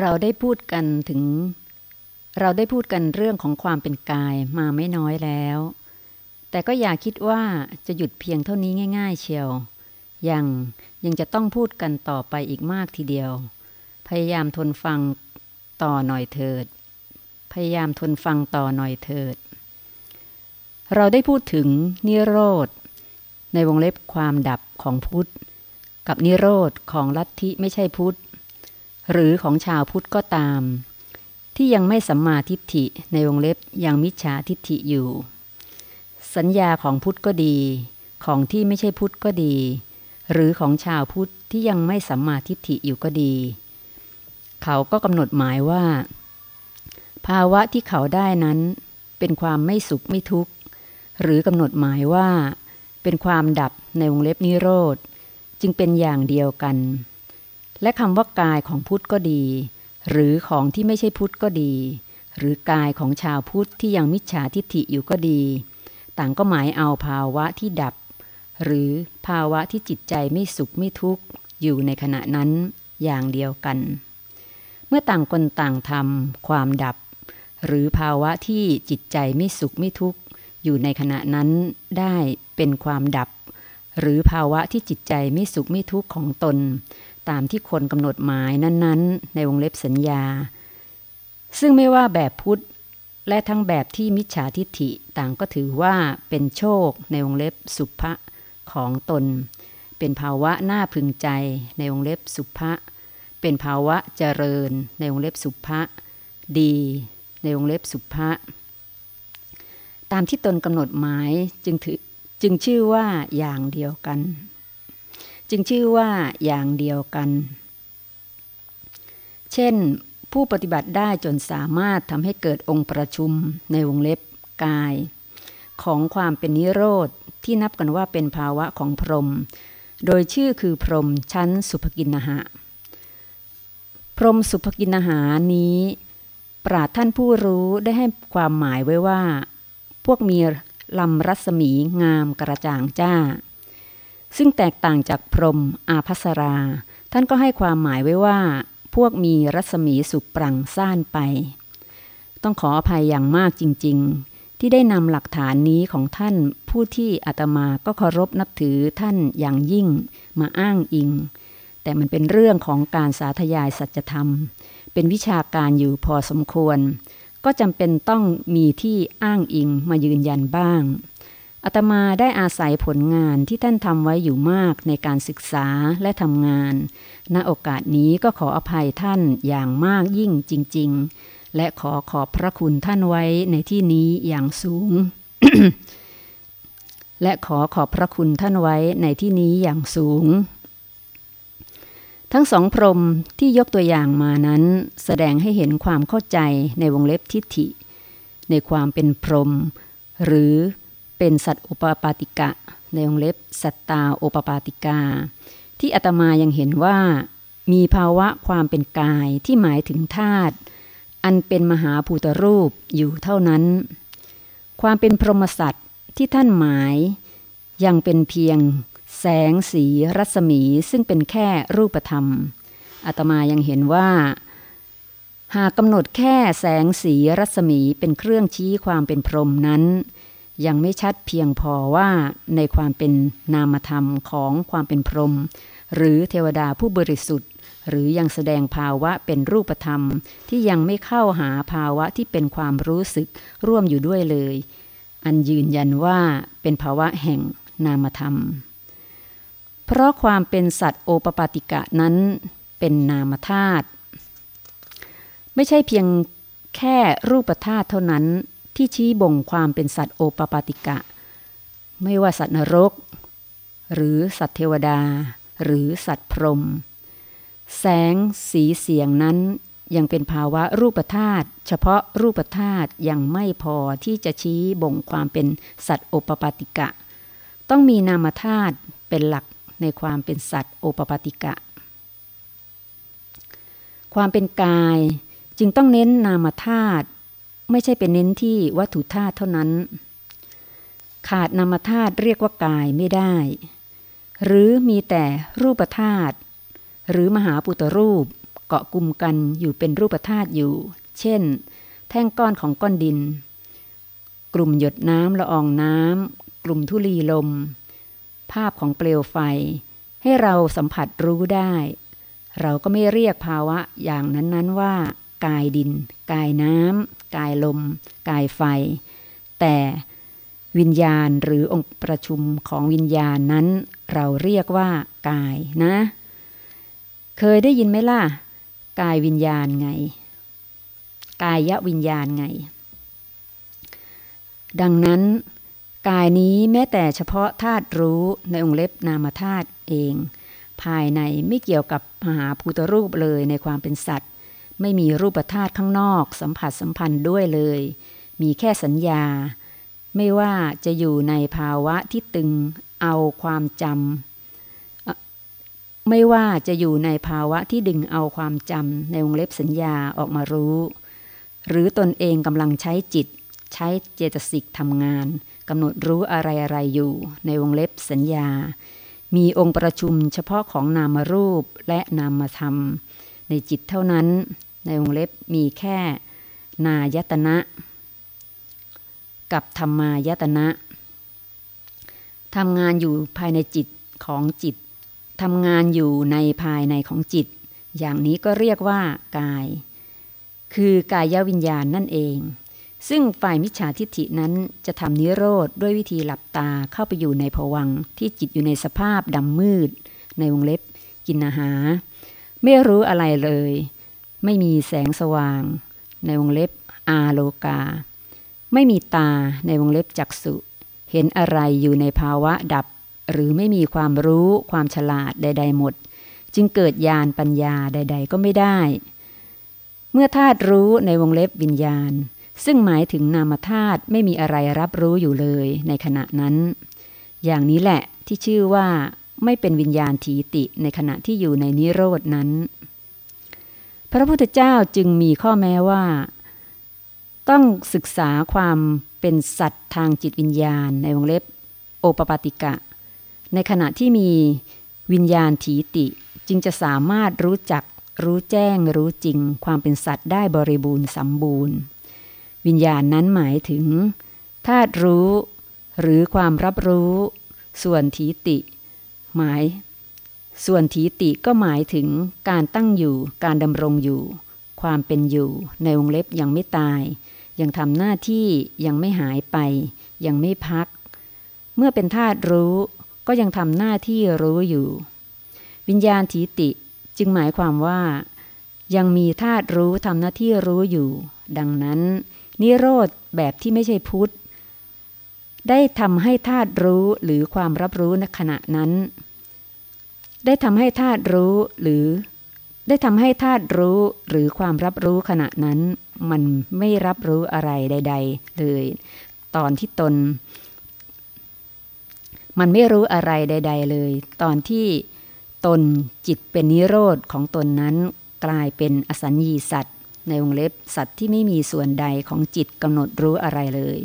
เราได้พูดกันถึง เราได้พูดกันเรื่องของความเป็นกายมาไม่น้อยแล้ว แต่ก็อย่าคิดว่าจะหยุดเพียงเท่านี้ง่าย ๆ เชียว ยังยังจะต้องพูดกันต่อไปอีกมากทีเดียว พยายามทนฟังต่อหน่อยเถิด พยายามทนฟังต่อหน่อยเถิด เราได้พูดถึงนิโรธ ในวงเล็บความดับของพุทธ กับนิโรธของลัทธิไม่ใช่พุทธ หรือของชาวพุทธก็ตาม ที่ยังไม่สัมมาทิฏฐิในวงเล็บยังมิจฉาทิฏฐิอยู่ สัญญาของพุทธก็ดี ของที่ไม่ใช่พุทธก็ดี หรือของชาวพุทธที่ยังไม่สัมมาทิฏฐิอยู่ก็ดี เขาก็กำหนดหมายว่า ภาวะที่เขาได้นั้น เป็นความไม่สุขไม่ทุกข์ หรือกำหนดหมายว่า เป็นความดับในวงเล็บนิโรธจึงเป็นอย่างเดียวกัน และคำว่ากายของพุทธก็ดี หรือของที่ไม่ใช่พุทธก็ดี หรือกายของชาวพุทธที่ยังมิจฉาทิฏฐิอยู่ก็ดี ต่างก็หมายเอาภาวะที่ดับ หรือภาวะที่จิตใจไม่สุขไม่ทุกข์อยู่ในขณะนั้นอย่างเดียวกัน เมื่อต่างคนต่างทำความดับ หรือภาวะที่จิตใจไม่สุขไม่ทุกข์อยู่ในขณะนั้นได้เป็นความดับ หรือภาวะที่จิตใจไม่สุขไม่ทุกข์ของตน ตามที่คนกำหนดหมายนั้น ๆ ในวงเล็บสัญญา ซึ่งไม่ว่าแบบพุทธ และทั้งแบบที่มิจฉาทิฏฐิต่างก็ถือว่าเป็นโชคในวงเล็บสุภะของตน เป็นภาวะน่าพึงใจในวงเล็บสุภะเป็นภาวะเจริญในวงเล็บสุภะดีในวงเล็บสุภะตามที่ตนกำหนดหมายจึงถือจึงชื่อว่าอย่างเดียวกัน จึงชื่อว่าอย่างเดียวกัน เช่น ผู้ปฏิบัติได้จนสามารถทำให้เกิดองค์ประชุมในวงเล็บกาย ของความเป็นนิโรธที่นับกันว่าเป็นภาวะของพรหมโดยชื่อคือพรหมชั้นสุภกินหะ พรหมสุภกินหานี้ ปราดท่านผู้รู้ได้ให้ความหมายไว้ว่า พวกมีลำรัศมีงามกระจ่างจ้า ซึ่งแตกต่างจากพรหมอาภัสรา ท่านก็ให้ความหมายไว้ว่า พวกมีรัศมีสุปรังซ่านไป ต้องขออภัยอย่างมากจริง ๆ ที่ได้นำหลักฐานนี้ของท่านผู้ที่อาตมาก็เคารพนับถือท่านอย่างยิ่งมาอ้างอิง แต่มันเป็นเรื่องของการสาธยายสัจธรรม เป็นวิชาการอยู่พอสมควร ก็จำเป็นต้องมีที่อ้างอิงมายืนยันบ้าง อาตมาได้อาศัยผลงานที่ท่านทำไว้อยู่มากในการศึกษาและทำงาน ณ โอกาสนี้ก็ขออภัยท่านอย่างมากยิ่งจริง ๆ และขอขอบพระคุณท่านไว้ในที่นี้อย่างสูง และขอขอบพระคุณท่านไว้ในที่นี้อย่างสูง ทั้งสองพรมที่ยกตัวอย่างมานั้น แสดงให้เห็นความเข้าใจในวงเล็บทิฏฐิ ในความเป็นพรม หรือ เป็นสัตว์อุปปาติกะ ในวงเล็บสัตตาอุปปาติกา ที่อาตมายังเห็นว่า มีภาวะความเป็นกายที่หมายถึงธาตุอันเป็นมหาภูตรูปอยู่เท่านั้น ความเป็นพรหมสัตว์ที่ท่านหมายยังเป็นเพียงแสงสีรัศมีซึ่งเป็นแค่รูปธรรมอาตมายังเห็นว่า หากกำหนดแค่แสงสีรัศมีเป็นเครื่องชี้ความเป็นพรหมนั้น ยังไม่ชัดเพียงพอว่าในความเป็นนามธรรมของความเป็นพรหมหรือเทวดาผู้บริสุทธิ์ หรือยังแสดงภาวะเป็นรูปธรรม ที่ยังไม่เข้าหาภาวะที่เป็นความรู้สึกร่วมอยู่ด้วยเลย อันยืนยันว่าเป็นภาวะแห่งนามธรรม เพราะความเป็นสัตว์โอปปาติกะนั้นเป็นนามธาตุไม่ใช่เพียงแค่รูปธาตุเท่านั้น ที่ชี้บ่งความเป็นสัตว์โอปปาติกะ ไม่ว่าสัตว์นรก หรือสัตว์เทวดา หรือสัตว์พรหมแสงสีเสียงนั้นยังเป็นภาวะรูปธาตุเฉพาะรูปธาตุยังไม่พอที่จะชี้บ่งความเป็นสัตว์โอปปาติกะ ต้องมีนามธาตุเป็นหลักในความเป็นสัตว์โอปปาติกะ ความเป็นกายจึงต้องเน้นนามธาตุ ไม่ใช่เป็นเน้นที่วัตถุธาตุเท่านั้น ขาดนามธาตุเรียกว่ากายไม่ได้ หรือมีแต่รูปธาตุหรือมหาปุตรูปเกาะกลุ่มกันอยู่เป็นรูปธาตุอยู่ เช่น แท่งก้อนของก้อนดิน กลุ่มหยดน้ำละอองน้ำกลุ่มทุลีลม ภาพของเปลวไฟ ให้เราสัมผัสรู้ได้ เราก็ไม่เรียกภาวะอย่างนั้นๆว่า กายดิน กายน้ำ กายลม กายไฟ แต่วิญญาณหรือองค์ประชุมของวิญญาณนั้น เราเรียกว่ากายนะ เคยได้ยินไหมล่ะ กายวิญญาณไง กายะวิญญาณไง ดังนั้น กายนี้แม้แต่เฉพาะธาตุรู้ในองค์เล็บนามธาตุเอง ภายในไม่เกี่ยวกับมหาภูตรูปเลยในความเป็นสัตว์ ไม่มีรูปธาตุข้างนอกสัมผัสสัมพันธ์ด้วยเลย มีแค่สัญญา ไม่ว่าจะอยู่ในภาวะที่ตึงเอาความจำไม่ว่าจะอยู่ในภาวะที่ดึงเอาความจำในวงเล็บสัญญาออกมารู้ หรือตนเองกำลังใช้จิต ใช้เจตสิกทำงานกำหนดรู้อะไรอะไรอยู่ในวงเล็บสัญญา มีองค์ประชุมเฉพาะของนามรูปและนามธรรมในจิตเท่านั้น ในวงเล็บมีแค่ นายตนะ กับธรรมายตนะทำงานอยู่ภายในจิตของจิตทำงานอยู่ในภายในของจิต อย่างนี้ก็เรียกว่ากาย คือกายวิญญาณนั่นเอง ซึ่งฝ่ายมิจฉาทิฏฐินั้นจะทำนิโรธด้วยวิธีหลับตาเข้าไปอยู่ในภวังที่จิตอยู่ในสภาพดำมืด ในวงเล็บ กินอาหารไม่รู้อะไรเลย ไม่มีแสงสว่าง ในวงเล็บอาโลกา ไม่มีตาในวงเล็บจักสุเห็นอะไรอยู่ในภาวะดับ หรือไม่มีความรู้ความฉลาดใด ๆ หมด จึงเกิดญาณปัญญาใด ๆ ก็ไม่ได้ เมื่อธาตุรู้ในวงเล็บวิญญาณ ซึ่งหมายถึงนามธาตุไม่มีอะไรรับรู้อยู่เลยในขณะนั้น อย่างนี้แหละที่ชื่อว่าไม่เป็นวิญญาณทีติในขณะที่อยู่ในนิโรดนั้น พระพุทธเจ้าจึงมีข้อแม้ว่า ต้องศึกษาความเป็นสัตว์ทางจิตวิญญาณในวงเล็บโอปปาติกะ ในขณะที่มีวิญญาณถีติจึงจะสามารถรู้จักรู้แจ้งรู้จริง ความเป็นสัตว์ได้บริบูรณ์สมบูรณ์ วิญญาณนั้นหมายถึงธาตุรู้ หรือความรับรู้ ส่วนถีติ หมาย ส่วนถีติก็หมายถึงการตั้งอยู่ การดำรงอยู่ ความเป็นอยู่ ในวงเล็บยังไม่ตาย ยังทำหน้าที่ยังไม่หายไป ยังไม่พัก เมื่อเป็นธาตุรู้ก็ยังทำหน้าที่รู้อยู่ วิญญาณทีติจึงหมายความว่า ยังมีธาตุรู้ทำหน้าที่รู้อยู่ ดังนั้น นิโรธแบบที่ไม่ใช่พุทธ ได้ทำให้ธาตุรู้หรือความรับรู้ในขณะนั้น ได้ทำให้ธาตุรู้หรือ ได้ทำให้ธาตุรู้หรือความรับรู้ขณะนั้น มันไม่รับรู้อะไรใด ๆ เลย ตอนที่ตน มันไม่รู้อะไรใด ๆ เลย ตอนที่ตนจิตเป็นนิโรธของตนนั้น กลายเป็นอสัญญีสัตว์ ในวงเล็บสัตว์ที่ไม่มีส่วนใดของจิตกำหนดรู้อะไรเลย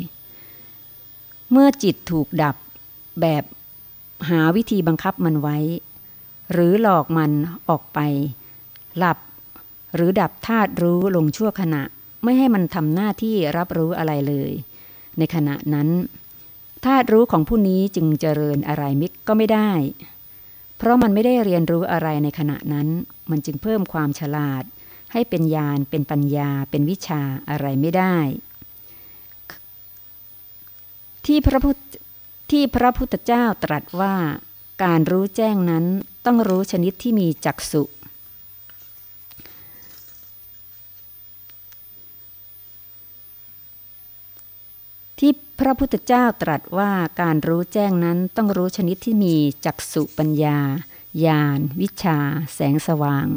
เมื่อจิตถูกดับแบบหาวิธีบังคับมันไว้ หรือหลอกมันออกไป หลับ หรือดับธาตุรู้ลงชั่วขณะ ไม่ให้มันทำหน้าที่รับรู้อะไรเลย ในขณะนั้นธาตุรู้ของผู้นี้จึงเจริญอะไรมิกก็ไม่ได้ เพราะมันไม่ได้เรียนรู้อะไรในขณะนั้น มันจึงเพิ่มความฉลาด ให้เป็นญาณเป็นปัญญา เป็นวิชาอะไรไม่ได้ ที่พระพุทธที่พระพุทธเจ้าตรัสว่าการรู้แจ้งนั้น ต้องรู้ชนิดที่มีจักสุที่พระพุทธเจ้าตรัสว่าการรู้แจ้งนั้นต้องรู้ชนิดที่มีจักสุปัญญาญาณวิชา แสงสว่าง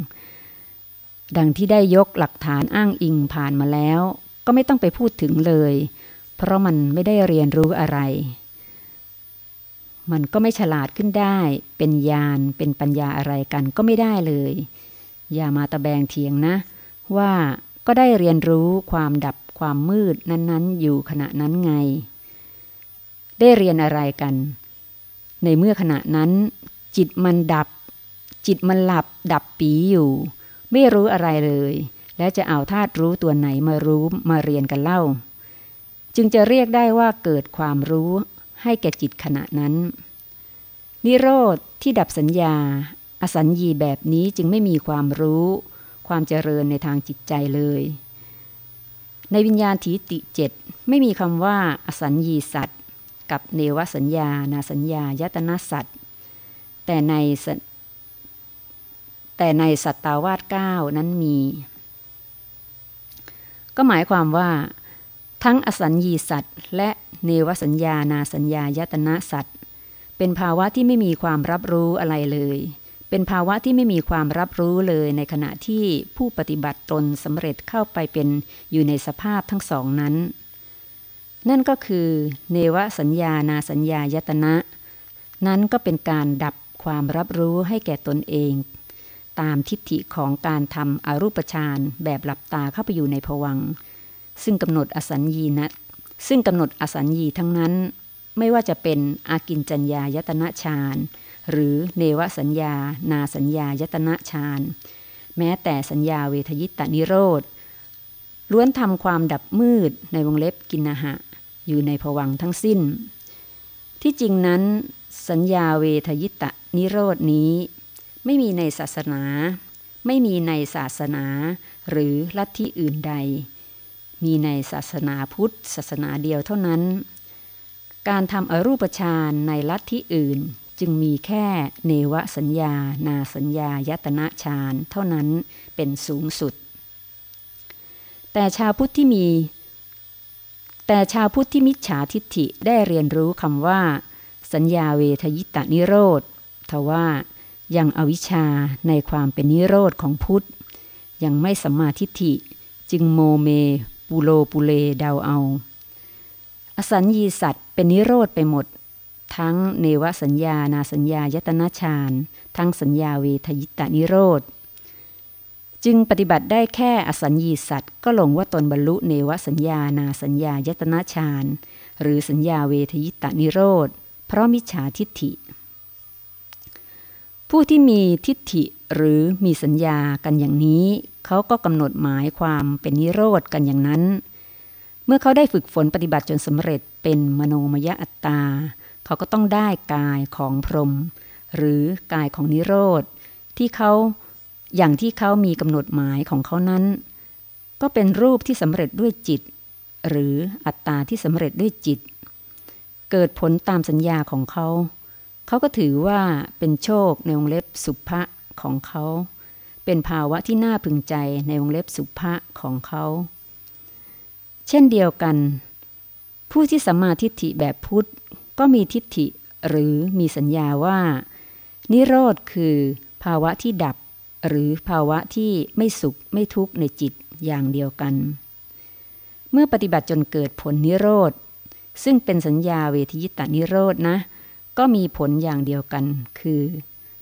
ดังที่ได้ยกหลักฐานอ้างอิงผ่านมาแล้ว ก็ไม่ต้องไปพูดถึงเลย เพราะมันไม่ได้เรียนรู้อะไร มันก็ไม่ฉลาดขึ้นได้ เป็นญาณเป็นปัญญาอะไรกันก็ไม่ได้เลย อย่ามาตะแบงเทียงนะ ว่าก็ได้เรียนรู้ความดับความมืดนั้นๆ อยู่ขณะนั้นไง ได้เรียนอะไรกัน ในเมื่อขณะนั้น จิตมันดับ จิตมันหลับ ดับปีอยู่ ไม่รู้อะไรเลย แล้วจะเอาธาตุรู้ตัวไหนมารู้มาเรียนกันเล่า จึงจะเรียกได้ว่าเกิดความรู้ ให้แก่จิตขณะนั้น นิโรธที่ดับสัญญา อสัญญีแบบนี้จึงไม่มีความรู้ ความเจริญในทางจิตใจเลย ในวิญญาณถีติเจ็ดไม่มีคำว่า อสัญญีสัตว์ กับเนวสัญญา นาสัญญายตนาสัตว์แต่ในแต่ในสัตตาวาสเก้านั้นมี ก็หมายความว่า ทั้งอสัญญีสัตว์ และเนวสัญญานาสัญญายตนะสัตว์ เป็นภาวะที่ไม่มีความรับรู้อะไรเลย เป็นภาวะที่ไม่มีความรับรู้เลยในขณะที่ผู้ปฏิบัติตนสำเร็จเข้าไปเป็นอยู่ในสภาพทั้งสองนั้น นั่นก็คือ เนวสัญญานาสัญญายตนะ นั้นก็เป็นการดับความรับรู้ให้แก่ตนเอง ตามทิฏฐิของการทำอรูปฌานแบบหลับตาเข้าไปอยู่ในภวัง ซึ่งกำหนดอสัญญีนะซึ่งกำหนดอสัญญีทั้งนั้น ไม่ว่าจะเป็นอากินจัญญายตนะฌานหรือเนวสัญญา นาสัญญายตนะฌานแม้แต่สัญญาเวทยิตานิโรธล้วนทำความดับมืดในวงเล็บกินหะ อยู่ในภวังทั้งสิ้น ที่จริงนั้น สัญญาเวทยิตะนิโรดนี้ ไม่มีในศาสนา ไม่มีในศาสนา หรือลัทธิอื่นใด มีในศาสนาพุทธ ศาสนาเดียวเท่านั้น การทำอรูปฌานในลัทธิอื่นจึงมีแค่เนวสัญญา นาสัญญายตนะฌานเท่านั้นเป็นสูงสุด แต่ชาวพุทธที่มี แต่ชาวพุทธที่มิจฉาทิฏฐิได้เรียนรู้คำว่า สัญญาเวทยิตานิโรธทว่ายังอวิชชาในความเป็นนิโรธของพุทธ ยังไม่สัมมาทิฏฐิ จึงโมเม ปุโลปุเลเดาเอา อสัญญีสัตว์เป็นนิโรธไปหมด ทั้งเนวสัญญานาสัญญายตนาฌานทั้งสัญญาเวทยิตานิโรธจึงปฏิบัติได้แค่อสัญญีสัตว์ก็หลงว่าตนบรรลุเนวสัญญานาสัญญายตนาฌานหรือสัญญาเวทยิตานิโรธเพราะมิจฉาทิฏฐิ ผู้ที่มีทิฏฐิ หรือมีสัญญากันอย่างนี้ เขาก็กำหนดหมายความเป็นนิโรธกันอย่างนั้น เมื่อเขาได้ฝึกฝนปฏิบัติจนสำเร็จเป็นมโนมยอัตตา เขาก็ต้องได้กายของพรหมหรือกายของนิโรธ ที่เขาอย่างที่เขามีกำหนดหมายของเขานั้น ก็เป็นรูปที่สำเร็จด้วยจิต หรืออัตตาที่สำเร็จด้วยจิต เกิดผลตามสัญญาของเขา เขาก็ถือว่าเป็นโชคในวงเล็บสุภะ ของเขา เป็นภาวะที่น่าพึงใจในวงเล็บสุภะของเขา เช่นเดียวกัน ผู้ที่สัมมาทิฏฐิแบบพุทธก็มีทิฏฐิหรือมีสัญญาว่า นิโรธคือภาวะที่ดับ หรือภาวะที่ไม่สุขไม่ทุกข์ในจิตอย่างเดียวกัน เมื่อปฏิบัติจนเกิดผลนิโรธ ซึ่งเป็นสัญญาเวทยิตานิโรธนะ ก็มีผลอย่างเดียวกัน คือ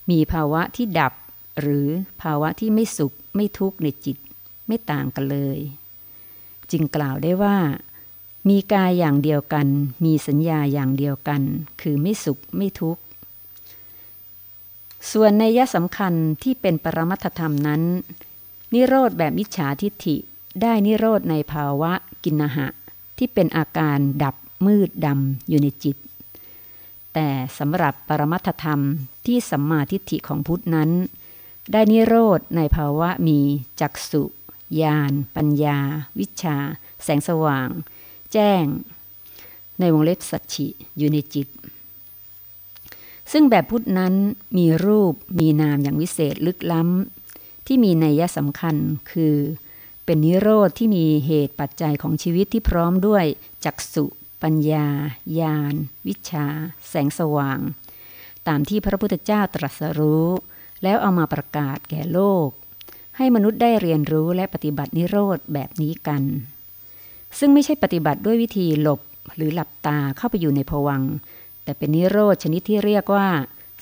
มีภาวะที่ดับ หรือภาวะที่ไม่สุขไม่ทุกข์ในจิตไม่ต่างกันเลย จึงกล่าวได้ว่า มีกายอย่างเดียวกัน มีสัญญาอย่างเดียวกัน คือไม่สุขไม่ทุกข์ ส่วนในยะสำคัญที่เป็นปรมัตธรรมนั้น นิโรธแบบมิจฉาทิฏฐิได้นิโรธในภาวะกินหะ ที่เป็นอาการดับมืดดำอยู่ในจิต แต่สำหรับปรมัตธรรมที่สัมมาทิฏฐิของพุทธนั้น ได้นิโรธในภาวะมีจักสุญาณปัญญา วิชา แสงสว่าง แจ้ง ในวงเล็บสัจฉิอยู่ในจิต ซึ่งแบบพุทธนั้นมีรูปมีนามอย่างวิเศษลึกล้ำ ที่มีนัยสำคัญคือ เป็นนิโรธที่มีเหตุปัจจัยของชีวิตที่พร้อมด้วยจักสุปัญญา ญาณ วิชา แสงสว่าง ตามที่พระพุทธเจ้าตรัสรู้ แล้วเอามาประกาศแก่โลก ให้มนุษย์ได้เรียนรู้และปฏิบัตินิโรธแบบนี้กัน ซึ่งไม่ใช่ปฏิบัติด้วยวิธีหลบหรือหลับตาเข้าไปอยู่ในภวัง แต่เป็นนิโรธชนิดที่เรียกว่า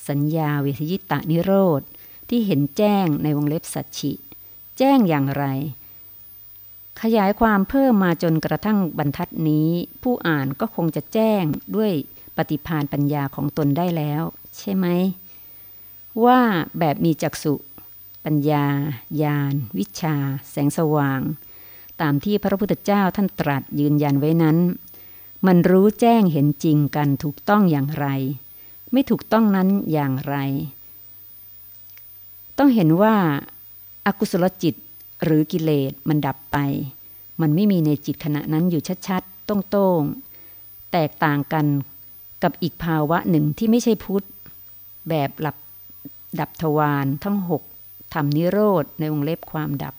สัญญาเวทยิตะนิโรธที่เห็นแจ้งในวงเล็บสัจฉิแจ้งอย่างไร ขยายความเพิ่มมาจนกระทั่งบรรทัดนี้ ผู้อ่านก็คงจะแจ้งด้วยปฏิพานปัญญาของตนได้แล้ว ใช่ไหม ว่าแบบมีจักษุ ปัญญา ญาณ วิชา แสงสว่าง ตามที่พระพุทธเจ้าท่านตรัสยืนยันไว้นั้น มันรู้แจ้งเห็นจริงกันถูกต้องอย่างไร ไม่ถูกต้องนั้นอย่างไร ต้องเห็นว่าอากุศลจิตหรือกิเลสมันดับไป มันไม่มีในจิตขณะนั้นอยู่ชัดๆตรงๆแตกต่างกันกับอีกภาวะหนึ่งที่ไม่ใช่พุทธ แบบหลับ ดับทวารทั้งหกทำนิโรธในวงเล็บความดับ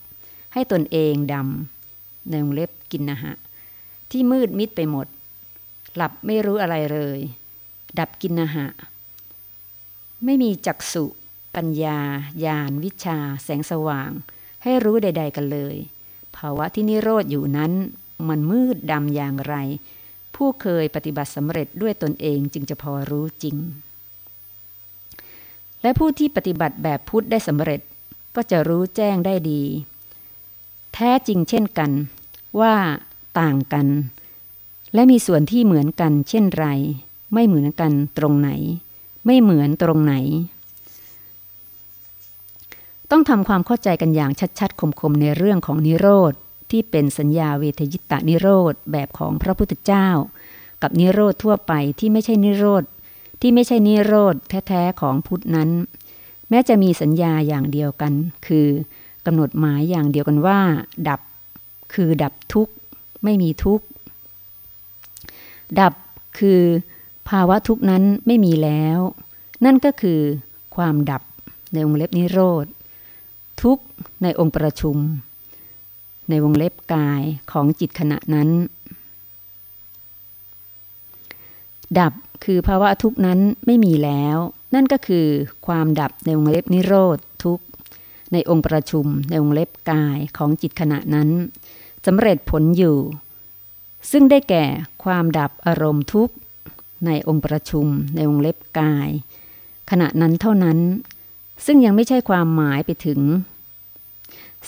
ให้ตนเองดำในวงเล็บกินนะฮะ ที่มืดมิดไปหมด หลับไม่รู้อะไรเลย ดับกินนะฮะ ไม่มีจักสุปัญญาญาณวิชา แสงสว่าง ให้รู้ใด ๆ กันเลย ภาวะที่นิโรธอยู่นั้น มันมืดดำอย่างไร ผู้เคยปฏิบัติสำเร็จด้วยตนเองจึงจะพอรู้จริง และผู้ที่ปฏิบัติแบบพุทธได้สำเร็จก็จะรู้แจ้งได้ดี แท้จริงเช่นกัน ว่าต่างกัน และมีส่วนที่เหมือนกันเช่นไร ไม่เหมือนกันตรงไหน ไม่เหมือนตรงไหน ต้องทำความเข้าใจกันอย่างชัดๆคมๆในเรื่องของนิโรธที่เป็นสัญญาเวทยิตานิโรธแบบของพระพุทธเจ้า กับนิโรธทั่วไปที่ไม่ใช่นิโรธ ที่ไม่ใช่นิโรธแท้ๆของพุทธนั้น แม้จะมีสัญญาอย่างเดียวกัน คือกำหนดหมายอย่างเดียวกันว่า ดับคือดับทุกข์ไม่มีทุกข์ ดับคือภาวะทุกนั้นไม่มีแล้ว นั่นก็คือความดับในวงเล็บนิโรธ ทุกในองค์ประชุม ในวงเล็บกายของจิตขณะนั้น ดับ คือภาวะทุกนั้นไม่มีแล้ว นั่นก็คือความดับในวงเล็บนิโรธทุกในองค์ประชุมในวงเล็บกายของจิตขณะนั้นสำเร็จผลอยู่ ซึ่งได้แก่ความดับอารมณ์ทุกในองค์ประชุมในวงเล็บกาย ขณะนั้นเท่านั้น ซึ่งยังไม่ใช่ความหมายไปถึง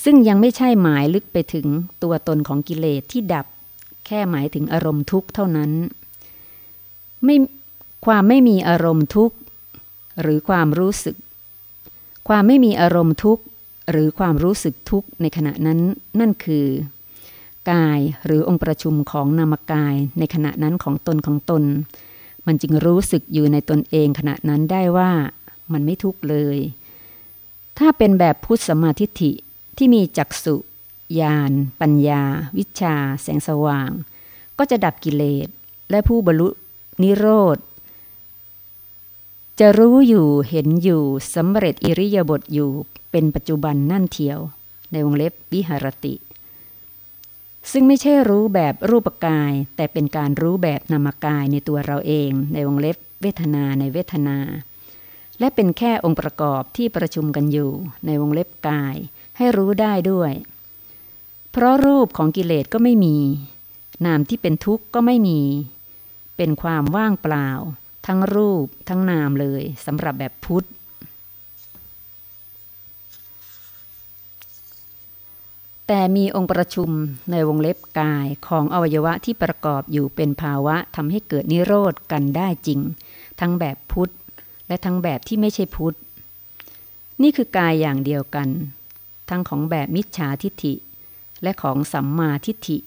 ซึ่งยังไม่ใช่หมายลึกไปถึงตัวตนของกิเลสที่ดับ แค่หมายถึงอารมณ์ทุกข์เท่านั้น ไม่ ความไม่มีอารมณ์ทุกข์ หรือความรู้สึก ความไม่มีอารมณ์ทุกข์ หรือความรู้สึกทุกข์ในขณะนั้นนั่นคือ กายหรือองค์ประชุมของนามกายในขณะนั้นของตนของตน มันจึงรู้สึกอยู่ในตนเองขณะนั้นได้ว่ามันไม่ทุกข์เลย ถ้าเป็นแบบพุทธสมาธิิที่มีจักสุญาณปัญญา วิชา แสงสว่าง ก็จะดับกิเลสและผู้บรรลุนิโรธ จะรู้อยู่เห็นอยู่สำเร็จอิริยาบถอยู่เป็นปัจจุบันนั่นเทียว ในวงเล็บวิหารติ ซึ่งไม่ใช่รู้แบบรูปกาย แต่เป็นการรู้แบบนามกายในตัวเราเอง ในวงเล็บเวทนาในเวทนา และเป็นแค่องค์ประกอบที่ประชุมกันอยู่ ในวงเล็บกาย ให้รู้ได้ด้วย เพราะรูปของกิเลสก็ไม่มี นามที่เป็นทุกข์ก็ไม่มี เป็นความว่างเปล่า ทั้งรูปทั้งนามเลยสำหรับแบบพุทธ แต่มีองค์ประชุมในวงเล็บกายของอวัยวะที่ประกอบอยู่เป็นภาวะทำให้เกิดนิโรธกันได้จริง ทั้งแบบพุทธ และทั้งแบบที่ไม่ใช่พุทธ นี่คือกายอย่างเดียวกัน ทั้งของแบบมิจฉาทิฏฐิ และของสัมมาทิฏฐิ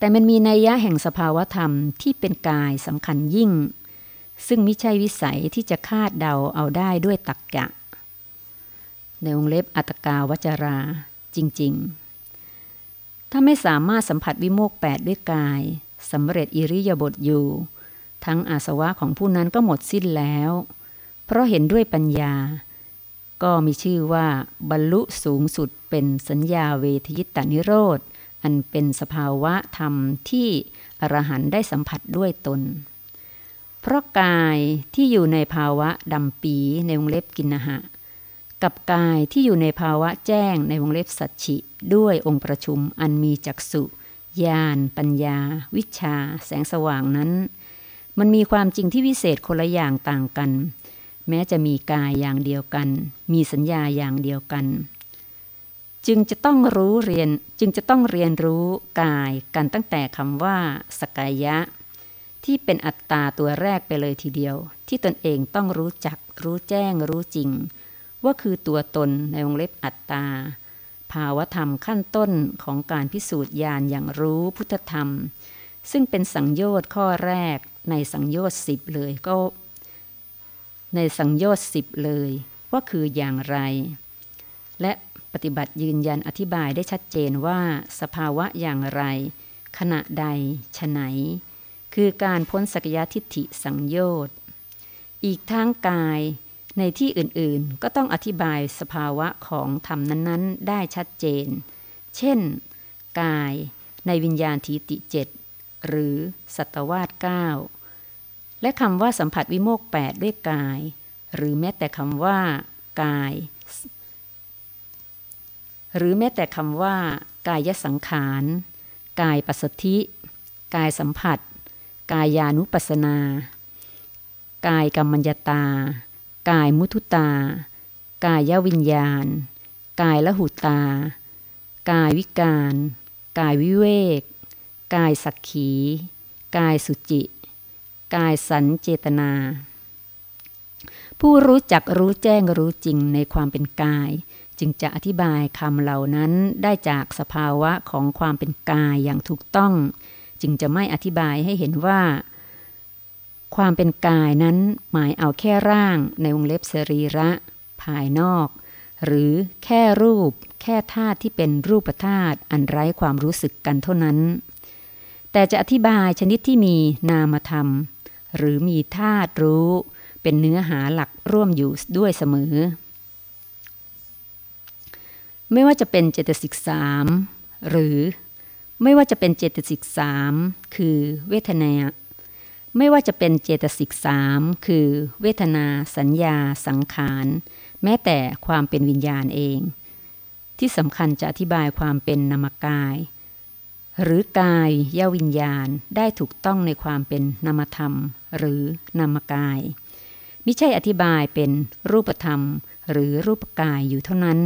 แต่มันมีนัยยะแห่งสภาวธรรมที่เป็นกายสำคัญยิ่ง ซึ่งไม่ใช่วิสัยที่จะคาดเดาเอาได้ด้วยตักกะ ในวงเล็บอัตกาวจรา จริง ๆ ถ้าไม่สามารถสัมผัสวิโมกแปดด้วยกายสำเร็จอิริยาบถอยู่ ทั้งอาสวะของผู้นั้นก็หมดสิ้นแล้ว เพราะเห็นด้วยปัญญา ก็มีชื่อว่าบรรลุสูงสุดเป็นสัญญาเวทยิตานิโรธ อันเป็นสภาวะธรรมที่อรหันได้สัมผัสด้วยตน เพราะกายที่อยู่ในภาวะดำปีในวงเล็บกินนะหะ กับกายที่อยู่ในภาวะแจ้งในวงเล็บสัจฉิ ด้วยองค์ประชุมอันมีจักสุญาณปัญญา วิชา แสงสว่างนั้น มันมีความจริงที่วิเศษคนละอย่างต่างกัน แม้จะมีกายอย่างเดียวกัน มีสัญญาอย่างเดียวกัน จึงจะต้องรู้เรียนจึงจะต้องเรียนรู้กายกันตั้งแต่คำว่า สกายะ ที่เป็นอัตตาตัวแรกไปเลยทีเดียว ที่ตนเองต้องรู้จักรู้แจ้งรู้จริง ว่าคือตัวตนในวงเล็บอัตตา ภาวธรรมขั้นต้นของการพิสูจน์ญาณอย่างรู้พุทธธรรม ซึ่งเป็นสังโยชน์ข้อแรกในสังโยชน์สิบเลยก็ ในสังโยชน์สิบเลย ว่าคืออย่างไร และ ปฏิบัติยืนยันอธิบายได้ชัดเจนว่าสภาวะอย่างไร ขณะใดฉไหน คือการพ้นสักยทิฏฐิสังโยชน์ อีกทั้งกายในที่อื่นๆ ก็ต้องอธิบายสภาวะของธรรมนั้นๆ ได้ชัดเจน เช่น กายในวิญญาณทีติเจ็ดหรือสัตวาสเก้าและคำว่าสัมผัสวิโมกแปดด้วยกาย หรือแม้แต่คำว่า กาย หรือแม้แต่คำว่ากายสังขาร กายปัสสธิ กายสัมผัส กายานุปัสนา กายกรรมัญญตา กายมุทุตา กายวิญญาณ กายละหุตา กายวิการ กายวิเวก กายสักขี กายสุจิ กายสันเจตนา ผู้รู้จักรู้แจ้งรู้จริงในความเป็นกาย จึงจะอธิบายคำเหล่านั้นได้จากสภาวะของความเป็นกายอย่างถูกต้อง จึงจะไม่อธิบายให้เห็นว่า ความเป็นกายนั้นหมายเอาแค่ร่างในวงเล็บสรีระ ภายนอก หรือแค่รูป แค่ธาตุที่เป็นรูปธาตุอันไร้ความรู้สึกกันเท่านั้น แต่จะอธิบายชนิดที่มีนามธรรม หรือมีธาตุรู้ เป็นเนื้อหาหลักร่วมอยู่ด้วยเสมอ ไม่ว่าจะเป็นเจตสิกสามหรือไม่ว่าจะเป็นเจตสิกสามคือเวทนา ไม่ว่าจะเป็นเจตสิกสามคือเวทนา สัญญา สังขาร แม้แต่ความเป็นวิญญาณเอง ที่สำคัญจะอธิบายความเป็นนามกาย หรือกายย่าวิญญาณได้ถูกต้องในความเป็นนามธรรม หรือนามกาย ไม่ใช่อธิบายเป็นรูปธรรม หรือรูปกายอยู่เท่านั้น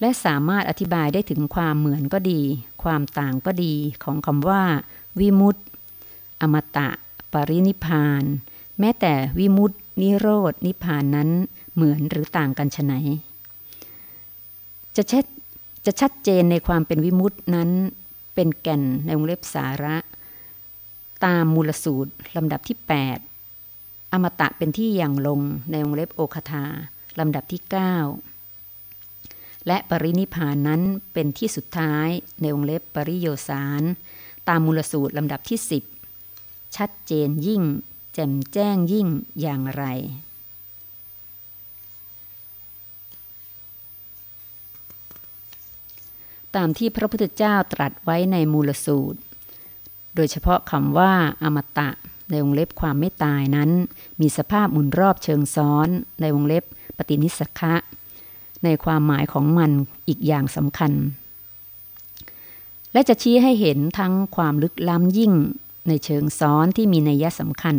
และสามารถอธิบายได้ถึงความเหมือนก็ดี ความต่างก็ดีของคำว่า วิมุตตอมตะ ปรินิพาน แม้แต่วิมุตติ นิโรดนิพานนั้นเหมือนหรือต่างกันชไหน จะชัดจะชัดเจนในความเป็นวิมุตตินั้นเป็นแก่นในวงเล็บสาระ ตามมูลสูตรลำดับที่ 8 อมตะเป็นที่อย่างลงในวงเล็บโอคาทาลำดับที่ 9 และปรินิพานนั้นเป็นที่สุดท้ายในวงเล็บปริโยสาร ตามมูลสูตรลำดับที่ 10 ชัดเจนยิ่ง แจ่มแจ้งยิ่งอย่างไร ตามที่พระพุทธเจ้าตรัสไว้ในมูลสูตร โดยเฉพาะคำว่าอมตะในวงเล็บความไม่ตายนั้น มีสภาพหมุนรอบเชิงซ้อนในวงเล็บปฏินิสคะ ในความหมายของมันอีกอย่างสำคัญ และจะชี้ให้เห็นทั้งความลึกล้ำยิ่งในเชิงซ้อนที่มีนัยสำคัญ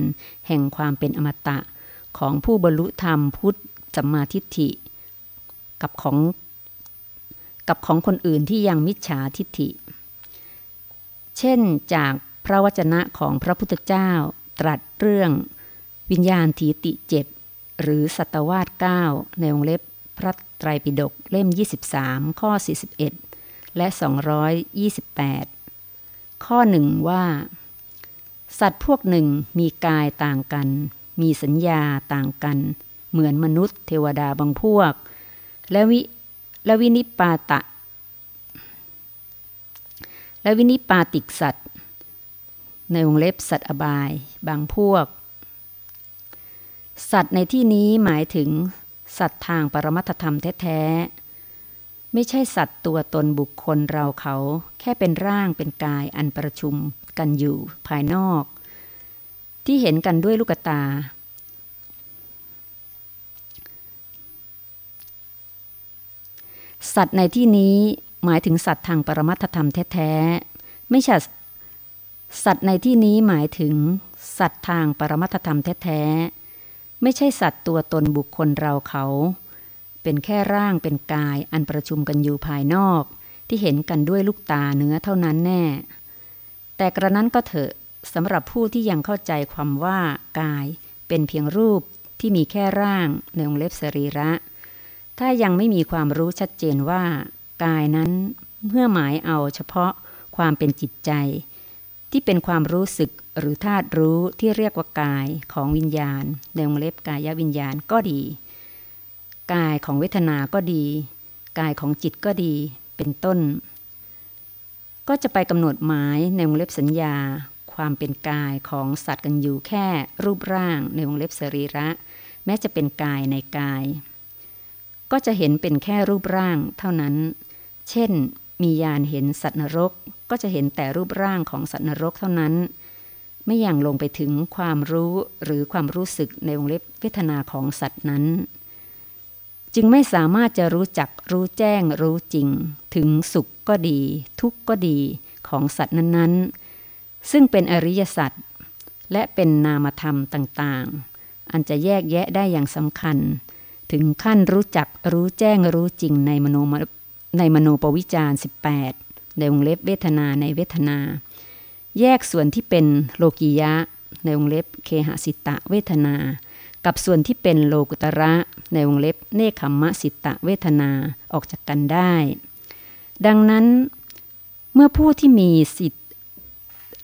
แห่งความเป็นอมตะของผู้บรรลุธรรมพุทธสัมมาทิฏฐิ กับของกับของคนอื่นที่ยังมิจฉาทิฏฐิ เช่นจากพระวจนะของพระพุทธเจ้าตรัสเรื่อง วิญญาณทีติเจ็ดหรือสัตวาสเก้าในวงเล็บ พระไตรปิฎกเล่ม 23 ข้อ 41 และ 228 ข้อหนึ่งว่า สัตว์พวกหนึ่งมีกายต่างกัน มีสัญญาต่างกัน เหมือนมนุษย์เทวดาบางพวก และวิและวินิปาตะ และวินิปาติกสัตว์ ในวงเล็บสัตว์อบายบางพวก สัตว์ในที่นี้หมายถึง สัตว์ทางปรมัตธรรมแท้ๆ ไม่ใช่สัตว์ตัวตนบุคคลเราเขา แค่เป็นร่างเป็นกายอันประชุมกันอยู่ภายนอก ที่เห็นกันด้วยลูกตา สัตว์ในที่นี้หมายถึงสัตว์ทางปรมัตธรรมแท้ๆ ไม่ใช่สัตว์ในที่นี้หมายถึงสัตว์ทางปรมัตธรรมแท้ๆ ไม่ใช่สัตว์ตัวตนบุคคลเราเขา เป็นแค่ร่างเป็นกายอันประชุมกันอยู่ภายนอก ที่เห็นกันด้วยลูกตาเนื้อเท่านั้นแน่ แต่กระนั้นก็เถอะสำหรับผู้ที่ยังเข้าใจความว่ากายเป็นเพียงรูปที่มีแค่ร่างในวงเล็บสรีระ ถ้ายังไม่มีความรู้ชัดเจนว่า กายนั้นเมื่อหมายเอาเฉพาะความเป็นจิตใจ ที่เป็นความรู้สึก หรือธาตุรู้ที่เรียกว่ากายของวิญญาณในวงเล็บกายวิญญาณก็ดี กายของเวทนาก็ดี กายของจิตก็ดีเป็นต้น ก็จะไปกำหนดหมายในวงเล็บสัญญา ความเป็นกายของสัตว์กันอยู่แค่รูปร่างในวงเล็บสรีระ แม้จะเป็นกายในกาย ก็จะเห็นเป็นแค่รูปร่างเท่านั้น เช่น มียานเห็นสัตว์นรกก็จะเห็นแต่รูปร่างของสัตว์นรกเท่านั้น ไม่อย่างลงไปถึงความรู้หรือความรู้สึกในวงเล็บเวทนาของสัตว์นั้น จึงไม่สามารถจะรู้จักรู้แจ้งรู้จริง ถึงสุขก็ดี ทุกข์ก็ดีของสัตว์นั้นๆ ซึ่งเป็นอริยสัจและเป็นนามธรรมต่างๆ อันจะแยกแยะได้อย่างสำคัญ ถึงขั้นรู้จักรู้แจ้งรู้จริงในมโนในมโนปวิจาร 18 ในวงเล็บเวทนาในเวทนา แยกส่วนที่เป็นโลกียะ ในวงเล็บเคหสิตะเวทนา กับส่วนที่เป็นโลกุตระ ในวงเล็บเนคขมมะสิตะเวทนาออกจากกันได้ ดังนั้นเมื่อผู้ที่มีสิทธิ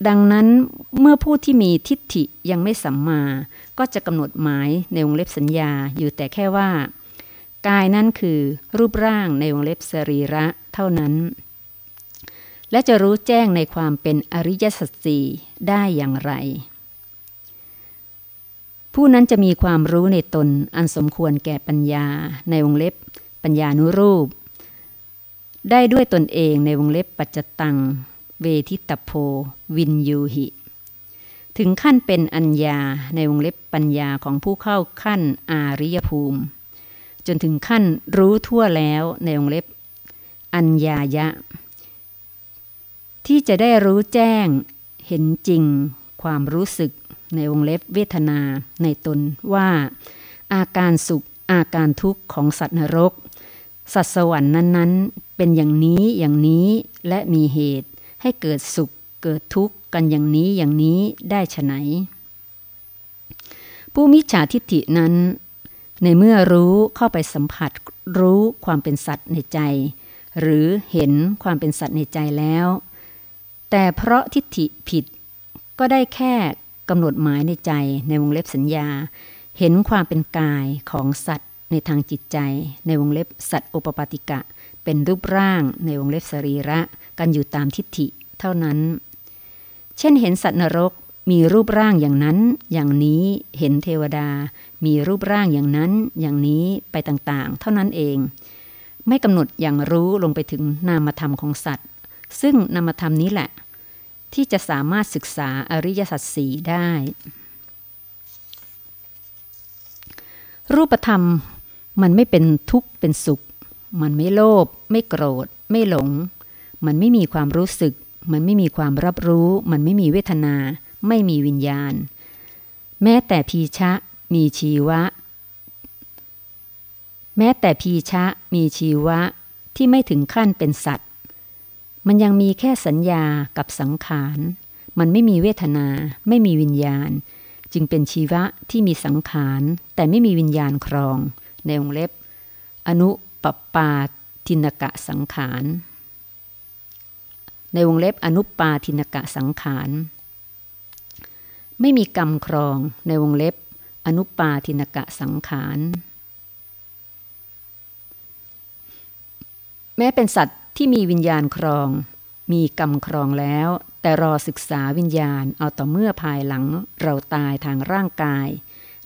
ดังนั้นเมื่อผู้ที่มีทิฏฐิยังไม่สัมมา ก็จะกำหนดหมายในวงเล็บสัญญาอยู่แต่แค่ว่า กายนั้นคือรูปร่างในวงเล็บสรีระเท่านั้น และจะรู้แจ้งในความเป็นอริยสัจสี่ได้อย่างไร ผู้นั้นจะมีความรู้ในตนอันสมควรแก่ปัญญาในวงเล็บ ปัญญานุรูป ได้ด้วยตนเองในวงเล็บปัจจตัง เวทิตโพ วินยูหิ ถึงขั้นเป็นอัญญาในวงเล็บปัญญาของผู้เข้าขั้นอาริยภูมิ จนถึงขั้นรู้ทั่วแล้วในวงเล็บ อัญญายะ ที่จะได้รู้แจ้ง เห็นจริง ความรู้สึกในวงเล็บเวทนาในตนว่า อาการสุขอาการทุกข์ของสัตว์นรก สัตว์สวรรค์นั้นๆ เป็นอย่างนี้อย่างนี้และมีเหตุให้เกิดสุขเกิดทุกข์กันอย่างนี้อย่างนี้ได้ฉไหน ผู้มิจฉาทิฏฐินั้น ในเมื่อรู้เข้าไปสัมผัสรู้ความเป็นสัตว์ในใจ หรือเห็นความเป็นสัตว์ในใจแล้ว แต่เพราะทิฏฐิผิด ก็ได้แค่กำหนดหมายในใจในวงเล็บสัญญา เห็นความเป็นกายของสัตว์ในทางจิตใจ ในวงเล็บสัตว์โอปปาติกะ เป็นรูปร่างในวงเล็บสรีระกันอยู่ตามทิฏฐิเท่านั้น เช่นเห็นสัตว์นรกมีรูปร่างอย่างนั้น อย่างนี้เห็นเทวดา มีรูปร่างอย่างนั้น อย่างนี้ไปต่างๆ เท่านั้นเอง ไม่กำหนดอย่างรู้ลงไปถึงนามธรรมของสัตว์ ซึ่งนามธรรมนี้แหละ ที่จะสามารถศึกษาอริยสัจสีได้ รูปธรรมมันไม่เป็นทุกข์เป็นสุข มันไม่โลภไม่โกรธ ไม่หลง มันไม่มีความรู้สึก มันไม่มีความรับรู้ มันไม่มีเวทนา ไม่มีวิญญาณ แม้แต่พีชะมีชีวะ แม้แต่พีชะมีชีวะที่ไม่ถึงขั้นเป็นสัตว์ มันยังมีแค่สัญญากับสังขาร มันไม่มีเวทนา ไม่มีวิญญาณ จึงเป็นชีวะที่มีสังขาร แต่ไม่มีวิญญาณครอง ในวงเล็บ อนุปปาทินกะสังขาร ในวงเล็บอนุปาทินกะสังขาร ไม่มีกรรมครอง ในวงเล็บ อนุปาทินกะสังขาร แม้เป็นสัตว์ ที่มีวิญญาณครอง มีกรรมครองแล้ว แต่รอศึกษาวิญญาณเอาต่อเมื่อภายหลังเราตายทางร่างกาย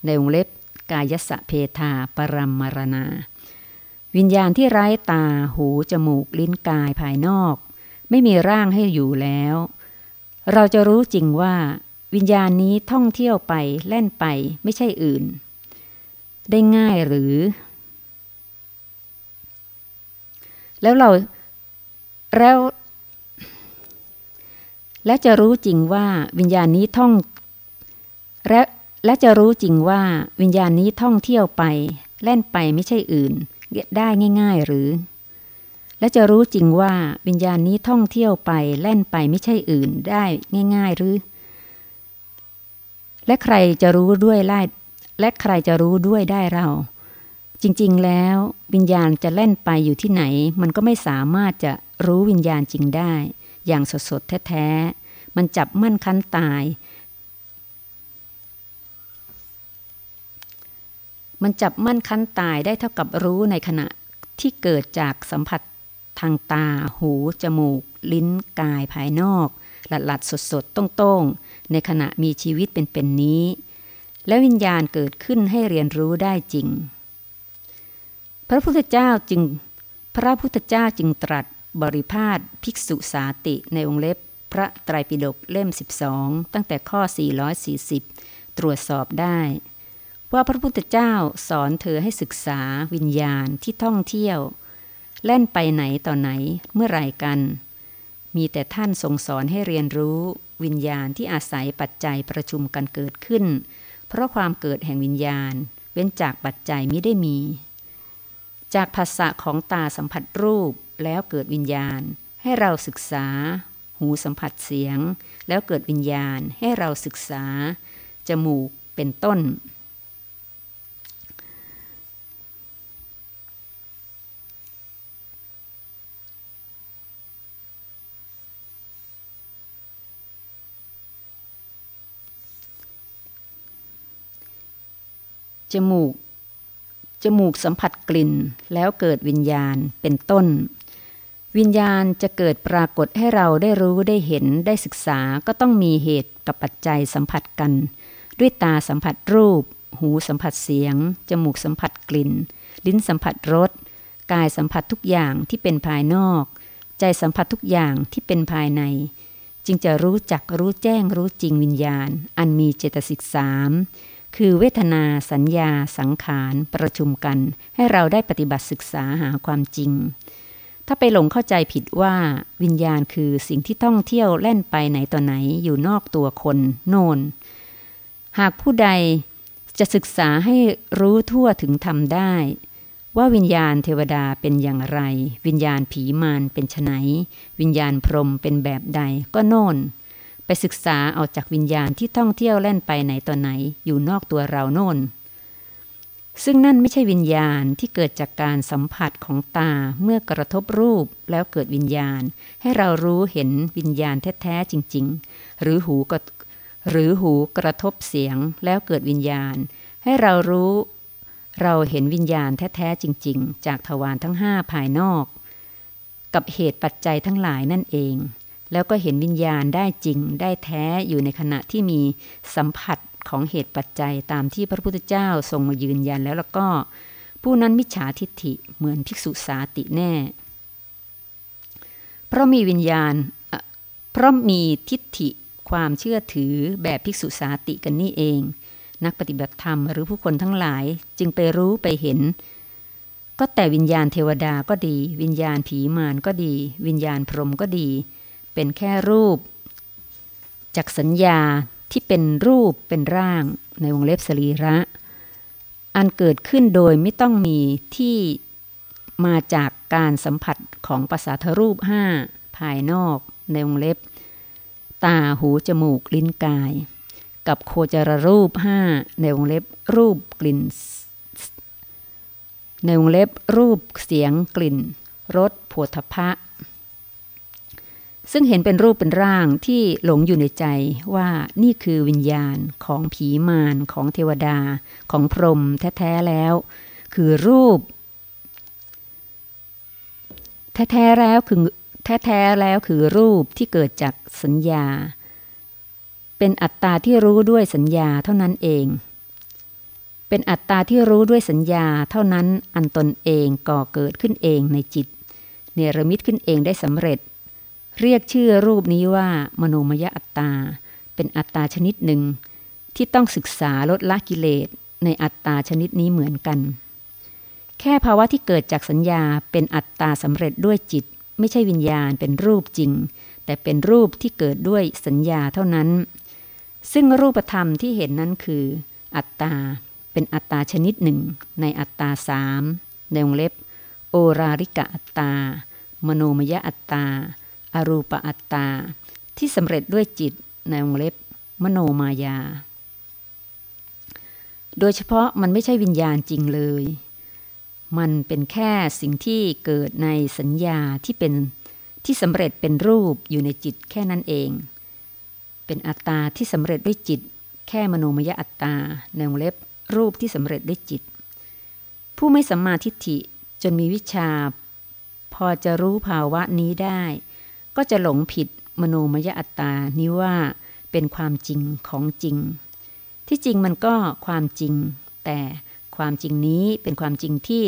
ในวงเล็บกายสะเพทาปรมมรณา วิญญาณที่ไร้ตาหูจมูกลิ้นกายภายนอก ไม่มีร่างให้อยู่แล้ว เราจะรู้จริงว่า วิญญาณนี้ท่องเที่ยวไปแล่นไปไม่ใช่อื่น ได้ง่ายหรือ แล้วเรา แล้ว และจะรู้จริงว่าวิญญาณนี้ท่อง และและจะรู้จริงว่าวิญญาณนี้ท่องเที่ยวไป แล่นไปไม่ใช่อื่นได้ง่าย ๆหรือ และจะรู้จริงว่าวิญญาณนี้ท่องเที่ยวไป แล่นไปไม่ใช่อื่นได้ง่าย ๆหรือ และใครจะรู้ด้วยไล่และใครจะรู้ด้วยได้เรา จริง ๆ แล้ว วิญญาณจะเล่นไปอยู่ที่ไหน มันก็ไม่สามารถจะ รู้วิญญาณจริงได้ อย่างสดๆแท้ๆ มันจับมั่นคันตาย มันจับมั่นคันตายได้เท่ากับรู้ในขณะที่เกิดจากสัมผัสทางตา หู จมูก ลิ้น กายภายนอก หลัดหลัดสดสดต้งต้งในขณะมีชีวิตเป็นเป็นนี้ และวิญญาณเกิดขึ้นให้เรียนรู้ได้จริง พระพุทธเจ้าจึง พระพุทธเจ้าจึงตรัส บริพาทภิกษุสาติในองค์เล็บ พระไตรปิฎกเล่ม 12 ตั้งแต่ข้อ 440 ตรวจสอบได้ ว่าพระพุทธเจ้าสอนเธอให้ศึกษาวิญญาณที่ท่องเที่ยวเล่นไปไหนต่อไหนเมื่อไรกัน มีแต่ท่านทรงสอนให้เรียนรู้วิญญาณที่อาศัยปัจจัยประชุมกันเกิดขึ้น เพราะความเกิดแห่งวิญญาณ เว้นจากปัจจัยไมิได้มี จากภาษะของตาสัมผัสรูป แล้วเกิดวิญญาณ ให้เราศึกษา หูสัมผัสเสียง แล้วเกิดวิญญาณให้เราศึกษา จมูกเป็นต้น จมูกจมูกสัมผัสกลิ่นแล้วเกิดวิญญาณเป็นต้น วิญญาณจะเกิดปรากฏให้เราได้รู้ได้เห็นได้ศึกษาก็ต้องมีเหตุกับปัจจัยสัมผัสกัน ด้วยตาสัมผัสรูป หูสัมผัสเสียง จมูกสัมผัสกลิ่น ลิ้นสัมผัสรสกายสัมผัสทุกอย่างที่เป็นภายนอก ใจสัมผัสทุกอย่างที่เป็นภายใน จึงจะรู้จักรู้แจ้งรู้จริงวิญญาณ อันมีเจตสิกสามคือเวทนาสัญญาสังขารประชุมกัน ให้เราได้ปฏิบัติศึกษาหาความจริง ถ้าไปหลงเข้าใจผิดว่าวิญญาณคือสิ่งที่ท่องเที่ยวแล่นไปไหนต่อไหนอยู่นอกตัวคนโนนหากผู้ใดจะศึกษาให้รู้ทั่วถึงทำได้ ว่าวิญญาณเทวดาเป็นอย่างไร วิญญาณผีมารเป็นไนวิญญาณพรหมเป็นแบบใดก็โน่น ไปศึกษาเอาจากวิญญาณที่ท่องเที่ยวเล่นไปไหนต่อไหนอยู่นอกตัวเราโน่น ซึ่งนั่นไม่ใช่วิญญาณที่เกิดจากการสัมผัสของตาเมื่อกระทบรูปแล้วเกิดวิญญาณ ให้เรารู้เห็นวิญญาณแท้ๆจริง ๆ หรือหูก็หรือหูกระทบเสียงแล้วเกิดวิญญาณ ให้เรารู้ เราเห็นวิญญาณแท้ๆจริง ๆ จากทวารทั้งห้าภายนอก กับเหตุปัจจัยทั้งหลายนั่นเอง แล้วก็เห็นวิญญาณได้จริงได้แท้อยู่ในขณะที่มีสัมผัส ของเหตุปัจจัยตามที่พระพุทธเจ้าทรงมายืนยันแล้วแล้วก็ ผู้นั้นมิจฉาทิฏฐิเหมือนภิกษุสาติแน่ เพราะมีวิญญาณเพราะมีทิฏฐิความเชื่อถือแบบภิกษุสาติกันนี่เอง นักปฏิบัติธรรมหรือผู้คนทั้งหลายจึงไปรู้ไปเห็น ก็แต่วิญญาณเทวดาก็ดี วิญญาณผีมารก็ดี วิญญาณพรหมก็ดี เป็นแค่รูปจากสัญญา ที่เป็นรูปเป็นร่างในวงเล็บสรีระ อันเกิดขึ้นโดยไม่ต้องมีที่มาจากการสัมผัสของภาษาทรูปห้าภายนอกในวงเล็บ ตาหูจมูกลิ้นกาย กับโคจรรูปห้าในวงเล็บรูปกลิ่น ในวงเล็บรูปเสียงกลิ่นรสโผฏฐะ ซึ่งเห็นเป็นรูปเป็นร่างที่หลงอยู่ในใจว่านี่คือวิญญาณของผีมารของเทวดาของพรหมแท้ๆแล้ว คือรูป แท้ๆแล้วคือแท้ๆแล้วคือรูปที่เกิดจากสัญญา เป็นอัตตาที่รู้ด้วยสัญญาเท่านั้นเอง เป็นอัตตาที่รู้ด้วยสัญญาเท่านั้นอันตนเองก่อเกิดขึ้นเองในจิต เนรมิตขึ้นเองได้สำเร็จ เรียกชื่อรูปนี้ว่ามโนมยอัตตา เป็นอัตตาชนิดหนึ่ง ที่ต้องศึกษาลดละกิเลสในอัตตาชนิดนี้เหมือนกัน แค่ภาวะที่เกิดจากสัญญาเป็นอัตตาสำเร็จด้วยจิต ไม่ใช่วิญญาณเป็นรูปจริง แต่เป็นรูปที่เกิดด้วยสัญญาเท่านั้น ซึ่งรูปธรรมที่เห็นนั้นคือ อัตตา เป็นอัตตาชนิดหนึ่ง ในอัตตาสามในวงเล็บ โอราริกะอัตตามโนมยอัตตา อรูปอัตตา ที่สำเร็จด้วยจิตในวงเล็บ มโนมายา โดยเฉพาะมันไม่ใช่วิญญาณจริงเลย มันเป็นแค่สิ่งที่เกิดในสัญญาที่เป็นที่สำเร็จเป็นรูปอยู่ในจิตแค่นั้นเอง เป็นอัตตาที่สำเร็จด้วยจิต แค่มโนมยอัตตาในวงเล็บรูปที่สำเร็จด้วยจิต ผู้ไม่สัมมาทิฏฐิจนมีวิชา พอจะรู้ภาวะนี้ได้ ก็จะหลงผิดมโนมยอัตตานี้ว่าเป็นความจริงของจริง ที่จริงมันก็ความจริง แต่ความจริงนี้เป็นความจริงที่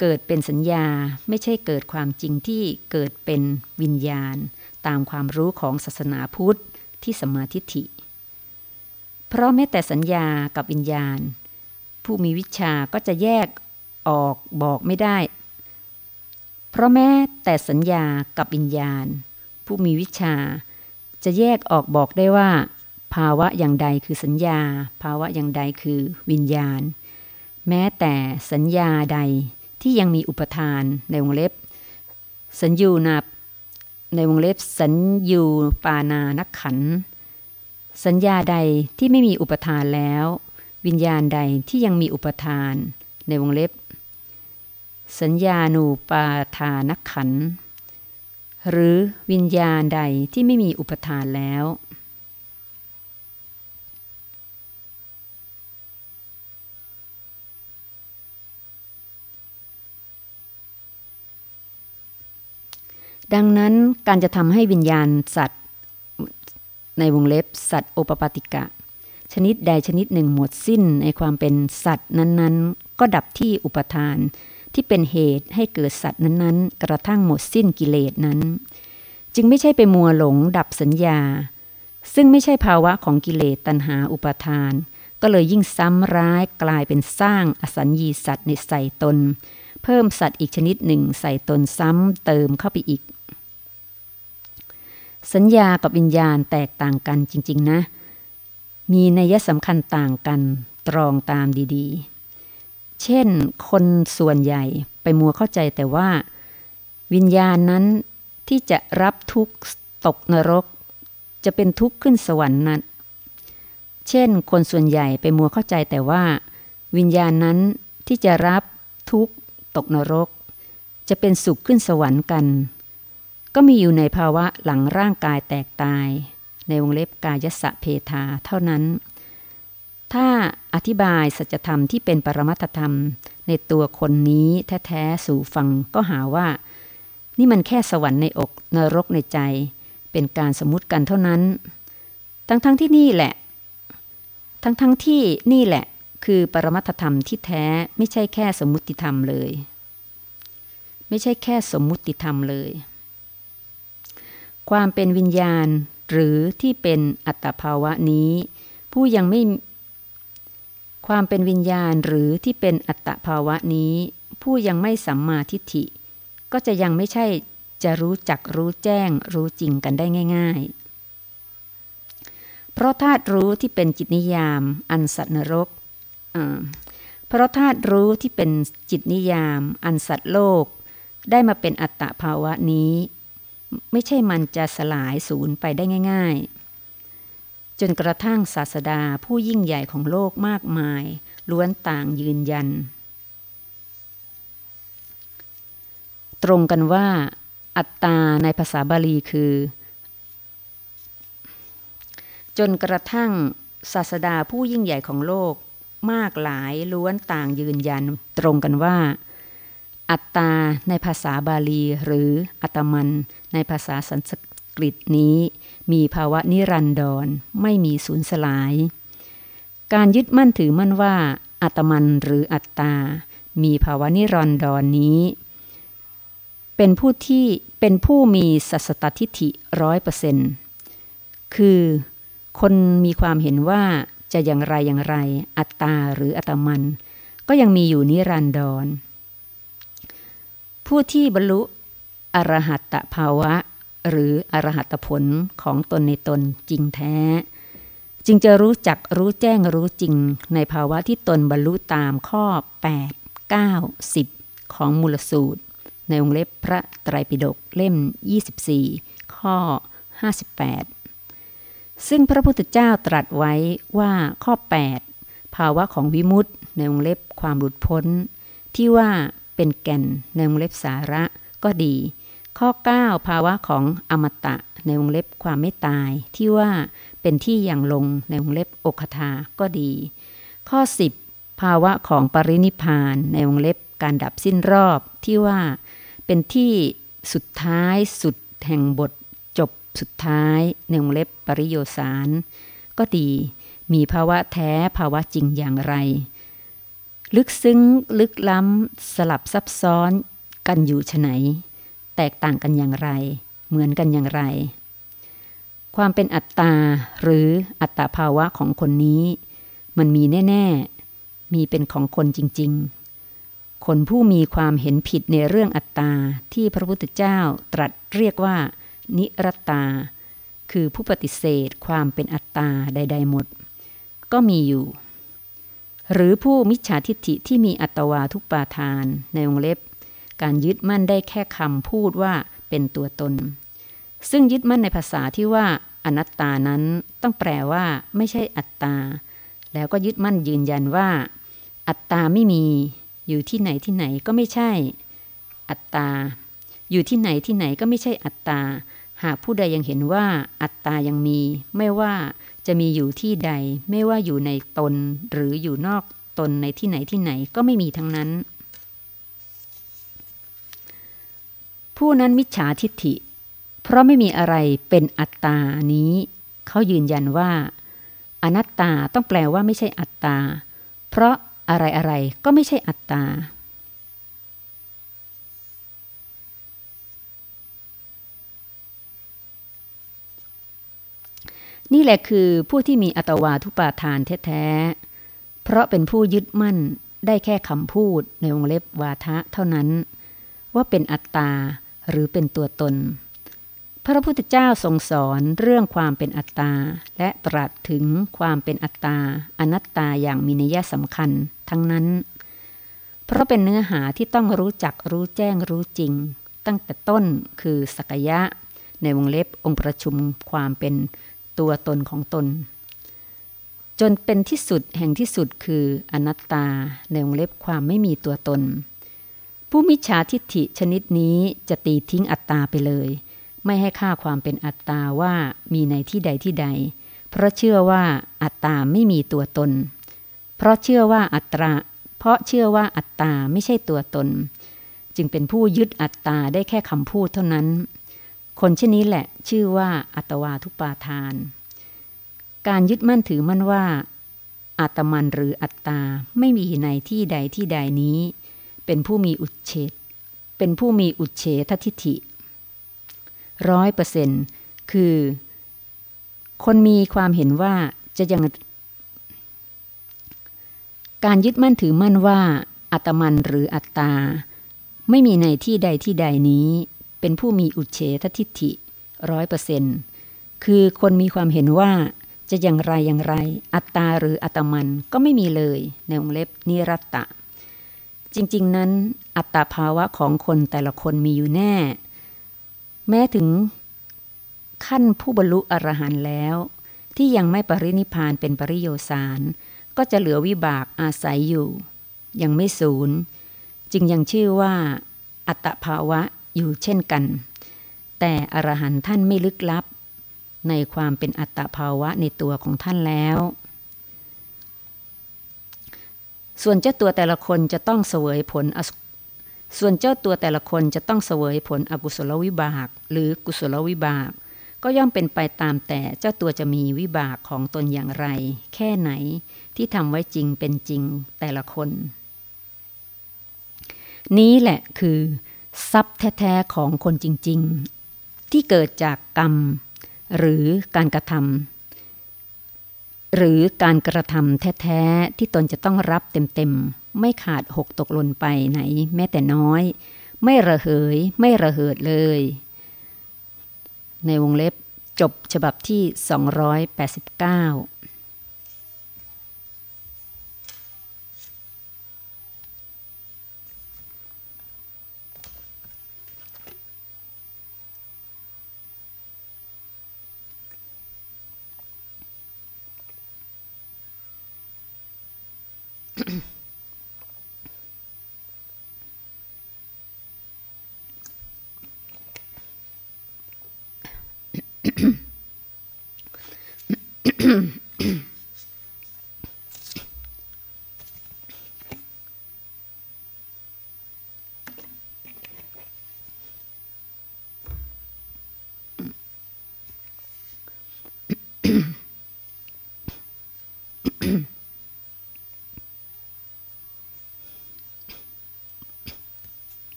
เกิดเป็นสัญญาไม่ใช่เกิดความจริงที่เกิดเป็นวิญญาณ ตามความรู้ของศาสนาพุทธที่สมาธิิเพราะแม้แต่สัญญากับวิญญาณ ผู้มีวิชาก็จะแยกออกบอกไม่ได้ เพราะแม้แต่สัญญากับวิญญาณ ผู้มีวิชา จะแยกออกบอกได้ว่า ภาวะอย่างใดคือสัญญา ภาวะอย่างใดคือวิญญาณ แม้แต่สัญญาใดที่ยังมีอุปทานในวงเล็บ สัญญูนาในวงเล็บสัญญูปานานักขัน สัญญาใดที่ไม่มีอุปทานแล้ว วิญญาณใดที่ยังมีอุปทาน ในวงเล็บ สัญญาณูปาทานักขัน หรือวิญญาณใดที่ไม่มีอุปทานแล้ว ดังนั้นการจะทำให้วิญญาณสัตว์ ในวงเล็บสัตว์โอปปาติกะ ชนิดใดชนิดหนึ่งหมดสิ้นในความเป็นสัตว์นั้นๆ ก็ดับที่อุปทาน ที่เป็นเหตุให้เกิดสัตว์นั้นๆ กระทั่งหมดสิ้นกิเลสนั้น จึงไม่ใช่ไปมัวหลงดับสัญญา ซึ่งไม่ใช่ภาวะของกิเลสตัณหาอุปทาน ก็เลยยิ่งซ้ำร้ายกลายเป็นสร้างอสัญญีสัตว์ในใส่ตน เพิ่มสัตว์อีกชนิดหนึ่งใส่ตนซ้ำเติมเข้าไปอีก สัญญากับวิญญาณแตกต่างกันจริง ๆ นะ มีนัยสำคัญต่างกันตรองตามดี ๆ เช่น คนส่วนใหญ่ไปมัวเข้าใจแต่ว่า วิญญาณนั้นที่จะรับทุกข์ตกนรก จะเป็นทุกข์ขึ้นสวรรค์นั้น เช่น คนส่วนใหญ่ไปมัวเข้าใจแต่ว่า วิญญาณนั้นที่จะรับทุกข์ตกนรก จะเป็นสุขขึ้นสวรรค์กัน ก็มีอยู่ในภาวะหลังร่างกายแตกตาย ในวงเล็บกายสะเพทาเท่านั้น ถ้าอธิบายสัจธรรมที่เป็นปรมัตธรรม ในตัวคนนี้แท้ๆสู่ฟังก็หาว่า นี่มันแค่สวรรค์ในอกนรกในใจ เป็นการสมมติกันเท่านั้น ทั้งๆทที่นี่แหละ ทั้งๆทที่นี่แหละคือปรมัตธรรมที่แท้ไม่ใช่แค่สมมุติธรรมเลย ไม่ใช่แค่สมมุติธรรมเลย ความเป็นวิญญาณหรือที่เป็นอัตภาวะนี้ ผู้ยังไม่ ความเป็นวิญญาณหรือที่เป็นอัตตภาวะนี้ ผู้ยังไม่สัมมาทิฏฐิ ก็จะยังไม่ใช่จะรู้จักรู้แจ้งรู้จริงกันได้ง่าย ๆ เพราะธาตุรู้ที่เป็นจิตนิยาม อันสัตว์นรกเพราะธาตุรู้ที่เป็นจิตนิยาม อันสัตว์โลก ได้มาเป็นอัตตภาวะนี้ ไม่ใช่มันจะสลายสูญไปได้ง่าย ๆ จนกระทั่งศาสดาผู้ยิ่งใหญ่ของโลกมากมาย ล้วนต่างยืนยัน ตรงกันว่า อัตตาในภาษาบาลีคือ จนกระทั่งศาสดาผู้ยิ่งใหญ่ของโลกมากหลายล้วนต่างยืนยัน ตรงกันว่า อัตตาในภาษาบาลีหรืออัตมันในภาษาสันสกฤตนี้ มีภาวะนิรันดรไม่มีสูญสลาย การยึดมั่นถือมั่นว่า อัตมันหรืออัตตา มีภาวะนิรันดรนนี้ เป็นผู้ที่เป็นผู้มีสัสตทิฏฐิร้อยเปอร์เซนคือคนมีความเห็นว่าจะอย่างไรอย่างไร อัตตาหรืออัตมัน ก็ยังมีอยู่นิรันดร ผู้ที่บรรลุอรหัตตภาวะ หรืออรหัตผลของตนในตนจริงแท้ จึงจะรู้จักรู้แจ้งรู้จริง ในภาวะที่ตนบรรลุตามข้อ 8 9 10 ของมูลสูตร ในวงเล็บพระไตรปิฎกเล่ม 24 ข้อ 58 ซึ่งพระพุทธเจ้าตรัสไว้ว่าข้อ 8 ภาวะของวิมุตติในวงเล็บความหลุดพ้น ที่ว่าเป็นแก่นในวงเล็บสาระก็ดี ข้อ 9 ภาวะของอมตะในวงเล็บความไม่ตาย ที่ว่าเป็นที่อย่างลงในวงเล็บอกคาก็ดี ข้อ 10 ภาวะของปรินิพานในวงเล็บการดับสิ้นรอบที่ว่าเป็นที่สุดท้ายสุดแห่งบทจบสุดท้ายในวงเล็บปริโยสารก็ดีมีภาวะแท้ภาวะจริงอย่างไร ลึกซึ้งลึกล้ำ สลับซับซ้อนกันอยู่ฉไหน แตกต่างกันอย่างไร เหมือนกันอย่างไร ความเป็นอัตตาหรืออัตตาภาวะของคนนี้ มันมีแน่ ๆ มีเป็นของคนจริง ๆ คนผู้มีความเห็นผิดในเรื่องอัตตาที่พระพุทธเจ้าตรัสเรียกว่า นิรตา คือผู้ปฏิเสธความเป็นอัตตาใด ๆ หมด ก็มีอยู่หรือผู้มิจฉาทิฏฐิที่มีอัตวาทุปาทานในวงเล็บ การยึดมั่นได้แค่คำพูดว่าเป็นตัวตน ซึ่งยึดมั่นในภาษาที่ว่าอนัตตานั้นต้องแปลว่า ไม่ใช่อัตตา แล้วก็ยึดมั่นยืนยันว่า อัตตาไม่มี อยู่ที่ไหนที่ไหนก็ไม่ใช่ อัตตา อยู่ที่ไหนที่ไหนก็ไม่ใช่อัตตา หากผู้ใดยังเห็นว่า อัตตายังมี ไม่ว่าจะมีอยู่ที่ใด ไม่ว่าอยู่ในตน หรืออยู่นอกตนในที่ไหนที่ไหนก็ไม่มีทั้งนั้น ผู้นั้นมิจฉาทิฏฐิ เพราะไม่มีอะไรเป็นอัตตานี้ เขายืนยันว่า อนัตตาต้องแปลว่าไม่ใช่อัตตา เพราะอะไรอะไรก็ไม่ใช่อัตตา นี่แหละคือผู้ที่มีอัตวาทุปาทานแท้ๆ เพราะเป็นผู้ยึดมั่นได้แค่คำพูดในวงเล็บวาทะเท่านั้น ว่าเป็นอัตตา หรือเป็นตัวตน พระพุทธเจ้าทรงสอนเรื่องความเป็นอัตตา และตรัสถึงความเป็นอัตตา อนัตตาอย่างมีนัยสำคัญทั้งนั้น เพราะเป็นเนื้อหาที่ต้องรู้จักรู้แจ้งรู้จริง ตั้งแต่ต้นคือสักยะ ในวงเล็บองค์ประชุมความเป็นตัวตนของตน จนเป็นที่สุดแห่งที่สุดคืออนัตตาในวงเล็บความไม่มีตัวตน ผู้มิจฉาทิฏฐิชนิดนี้จะตีทิ้งอัตตาไปเลย ไม่ให้ค่าความเป็นอัตตาว่ามีในที่ใดที่ใด เพราะเชื่อว่าอัตตาไม่มีตัวตน เพราะเชื่อว่าอัตราเพราะเชื่อว่าอัตตาไม่ใช่ตัวตน จึงเป็นผู้ยึดอัตตาได้แค่คำพูดเท่านั้น คนเช่นนี้แหละชื่อว่าอัตวาทุปาทาน การยึดมั่นถือมั่นว่าอัตมันหรืออัตตาไม่มีในที่ใดที่ใดนี้ เป็นผู้มีอุเฉดเป็นผู้มีอุเฉททิฐิร้อยเปอร์เซ็นคือ คนมีความเห็นว่าจะยัง การยึดมั่นถือมั่นว่า อัตมันหรืออัตตา ไม่มีในที่ใดที่ใดนี้ เป็นผู้มีอุเฉททิฐิร้อยเปอร์เซ็นคือคนมีความเห็นว่าจะอย่างไรอย่างไร อัตตาหรืออัตมันก็ไม่มีเลยในวงเล็บนิรัตตะ จริง ๆ นั้นอัตตาภาวะของคนแต่ละคนมีอยู่แน่ แม้ถึงขั้นผู้บรรลุอรหันต์แล้ว ที่ยังไม่ปรินิพานเป็นปริโยสารก็จะเหลือวิบากอาศัยอยู่ ยังไม่สูญจึงยังชื่อว่า อัตภาวะอยู่เช่นกัน แต่อรหันต์ท่านไม่ลึกลับ ในความเป็นอัตภาวะในตัวของท่านแล้ว ส่วนเจ้าตัวแต่ละคนจะต้องเสวยผล ส่วนเจ้าตัวแต่ละคนจะต้องเสวยผลอกุศลวิบาก หรือกุศลวิบาก ก็ย่อมเป็นไปตามแต่เจ้าตัวจะมีวิบากของตนอย่างไร แค่ไหนที่ทำไว้จริงเป็นจริงแต่ละคน นี้แหละคือทรัพย์แท้ๆของคนจริง ๆ ที่เกิดจากกรรม หรือการกระทำ หรือการกระทำแท้ๆที่ตนจะต้องรับเต็มๆ ไม่ขาดหกตกหล่นไปไหนแม้แต่น้อย ไม่ระเหย ไม่ระเหิดเลย ในวงเล็บจบฉบับที่ 289 mm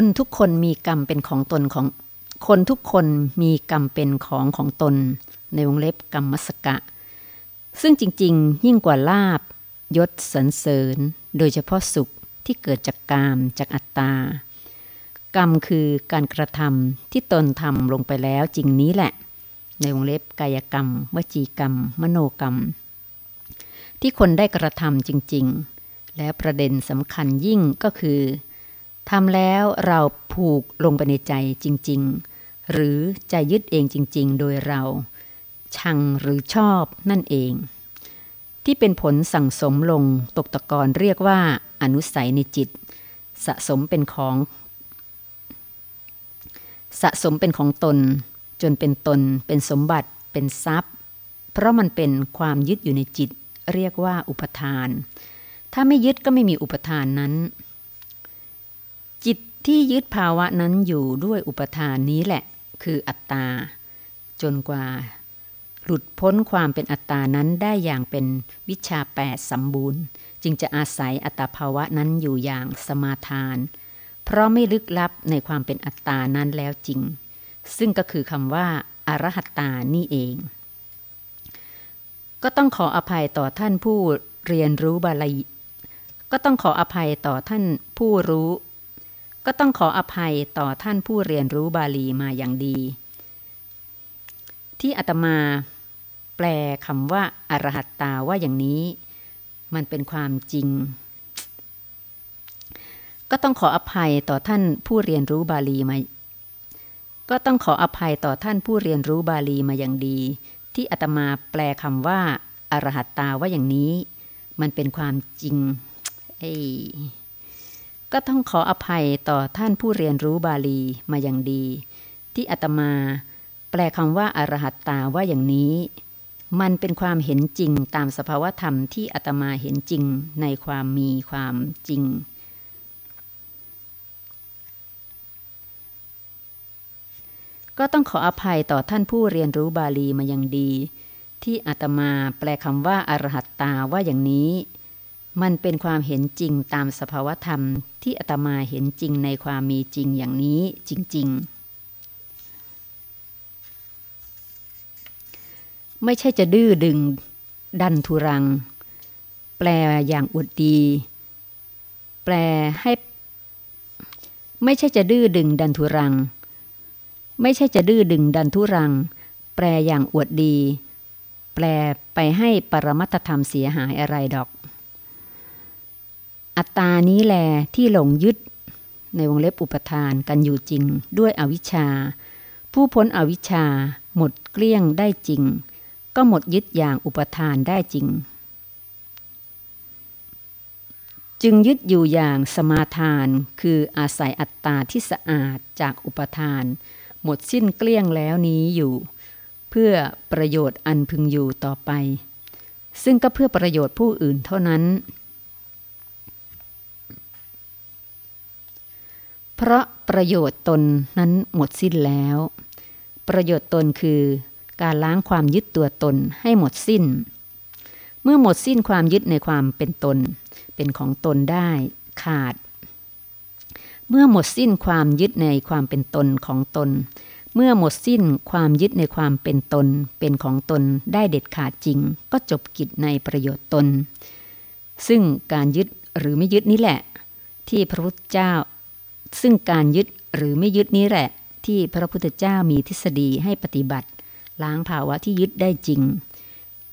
คนทุกคนมีกรรมเป็นของตนของ คนทุกคนมีกรรมเป็นของของตน ในวงเล็บกรรมมสกะ ซึ่งจริง ๆ ยิ่งกว่าลาบยศสรรเสริญ โดยเฉพาะสุขที่เกิดจากกามจากอัตตา กรรมคือการกระทำที่ตนทำลงไปแล้วจริงนี้แหละ ในวงเล็บกายกรรม วจีกรรม มโนกรรม ที่คนได้กระทำจริง ๆ และประเด็นสำคัญยิ่งก็คือ ทำแล้วเราผูกลงไปในใจจริง ๆ หรือใจยึดเองจริง ๆ โดยเรา ชังหรือชอบนั่นเอง ที่เป็นผลสั่งสมลงตกตะกอนเรียกว่าอนุสัยในจิต สะสมเป็นของ สะสมเป็นของตน จนเป็นตน เป็นสมบัติเป็นทรัพย์ เพราะมันเป็นความยึดอยู่ในจิต เรียกว่าอุปทาน ถ้าไม่ยึดก็ไม่มีอุปทานนั้น ที่ยึดภาวะนั้นอยู่ด้วยอุปทานนี้แหละ คืออัตตา จนกว่า หลุดพ้นความเป็นอัตตานั้นได้อย่างเป็นวิชาแปดสมบูรณ์ จึงจะอาศัยอัตตาภาวะนั้นอยู่อย่างสมาทาน เพราะไม่ลึกลับในความเป็นอัตตานั้นแล้วจริง ซึ่งก็คือคำว่าอารหัตตานี่เอง ก็ต้องขออภัยต่อท่านผู้เรียนรู้บาลีก็ต้องขออภัยต่อท่านผู้รู้ ก็ต้องขออภัยต่อท่านผู้เรียนรู้บาลีมาอย่างดี ที่อาตมาแปลคำว่าอารหัตตาว่าอย่างนี้ มันเป็นความจริง ก็ต้องขออภัยต่อท่านผู้เรียนรู้บาลีมา ก็ต้องขออภัยต่อท่านผู้เรียนรู้บาลีมาอย่างดี ที่อาตมาแปลคำว่าอารหัตตาว่าอย่างนี้ มันเป็นความจริงไอ้ ก็ต้องขออภัยต่อท่านผู้เรียนรู้บาลีมาอย่างดี ที่อาตมา แปลคำว่าอารหัตตาว่าอย่างนี้ มันเป็นความเห็นจริงตามสภาวธรรมที่อาตมาเห็นจริงในความมีความจริง ก็ต้องขออภัยต่อท่านผู้เรียนรู้บาลีมาอย่างดี ที่อาตมาแปลคำว่าอารหัตตาว่าอย่างนี้ มันเป็นความเห็นจริงตามสภาวธรรมที่อาตมาเห็นจริงในความมีจริงอย่างนี้จริง ๆ ไม่ใช่จะดื้อดึง ดันทุรัง แปลอย่างอุดดี แปลให้ ไม่ใช่จะดื้อดึงดันทุรัง ไม่ใช่จะดื้อดึงดันทุรัง แปลอย่างอวดดี แปลไปให้ปรมัตธรรมเสียหายอะไรดอก อัตตานี้แหลที่หลงยึด ในวงเล็บอุปทานกันอยู่จริงด้วยอวิชชา ผู้พ้นอวิชชา หมดเกลี้ยงได้จริง ก็หมดยึดอย่างอุปทานได้จริง จึงยึดอยู่อย่างสมาทาน คืออาศัยอัตตาที่สะอาดจากอุปทาน หมดสิ้นเกลี้ยงแล้วนี้อยู่ เพื่อประโยชน์อันพึงอยู่ต่อไป ซึ่งก็เพื่อประโยชน์ผู้อื่นเท่านั้น เพราะประโยชน์ตนนั้นหมดสิ้นแล้ว ประโยชน์ตนคือการล้างความยึดตัวตนให้หมดสิ้น เมื่อหมดสิ้นความยึดในความเป็นตน เป็นของตนได้ขาด เมื่อหมดสิ้นความยึดในความเป็นตนของตน เมื่อหมดสิ้นความยึดในความเป็นตน เป็นของตนได้เด็ดขาดจริง ก็จบกิจในประโยชน์ตน ซึ่งการยึดหรือไม่ยึดนี้แหละ ที่พระพุทธเจ้า ซึ่งการยึดหรือไม่ยึดนี้แหละ ที่พระพุทธเจ้ามีทฤษฎีให้ปฏิบัติ ล้างภาวะที่ยึดได้จริง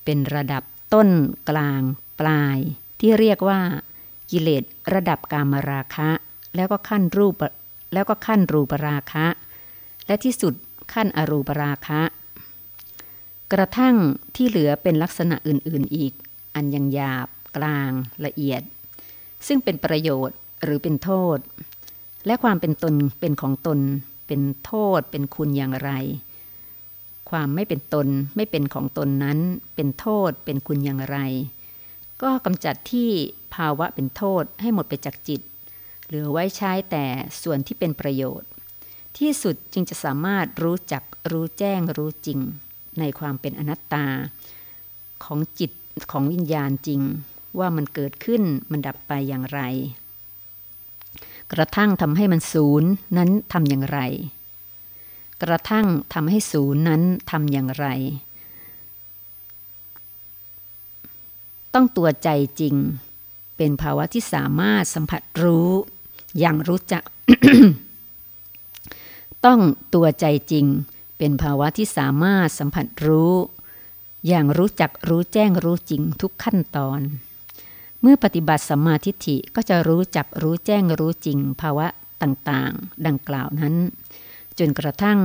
เป็นระดับต้นกลาง ปลาย ที่เรียกว่า กิเลสระดับกามราคะ แล้วก็ขั้นรูปแล้วก็ขั้นรูปราคะ และที่สุดขั้นอรูปราคะ กระทั่งที่เหลือเป็นลักษณะอื่น ๆ อีก อันยังหยาบ กลางละเอียด ซึ่งเป็นประโยชน์หรือเป็นโทษ และความเป็นตนเป็นของตน เป็นโทษ เป็นคุณอย่างไร ความไม่เป็นตนไม่เป็นของตนนั้น เป็นโทษเป็นคุณอย่างไร ก็กำจัดที่ภาวะเป็นโทษให้หมดไปจากจิต เหลือไว้ใช้แต่ส่วนที่เป็นประโยชน์ ที่สุดจึงจะสามารถรู้จักรู้แจ้งรู้จริง ในความเป็นอนัตตา ของจิตของวิญญาณจริง ว่ามันเกิดขึ้นมันดับไปอย่างไร กระทั่งทำให้มันศูนย์นั้นทำอย่างไร กระทั่งทำให้ศูนย์นั้นทำอย่างไร ต้องตัวใจจริง เป็นภาวะที่สามารถสัมผัสรู้อย่างรู้จัก ต้องตัวใจจริง เป็นภาวะที่สามารถสัมผัสรู้ อย่างรู้จักรู้แจ้งรู้จริงทุกขั้นตอน เมื่อปฏิบัติสัมมาทิฏฐิก็จะรู้จักรู้แจ้งรู้จริงภาวะต่างๆ ดังกล่าวนั้น จนกระทั่ง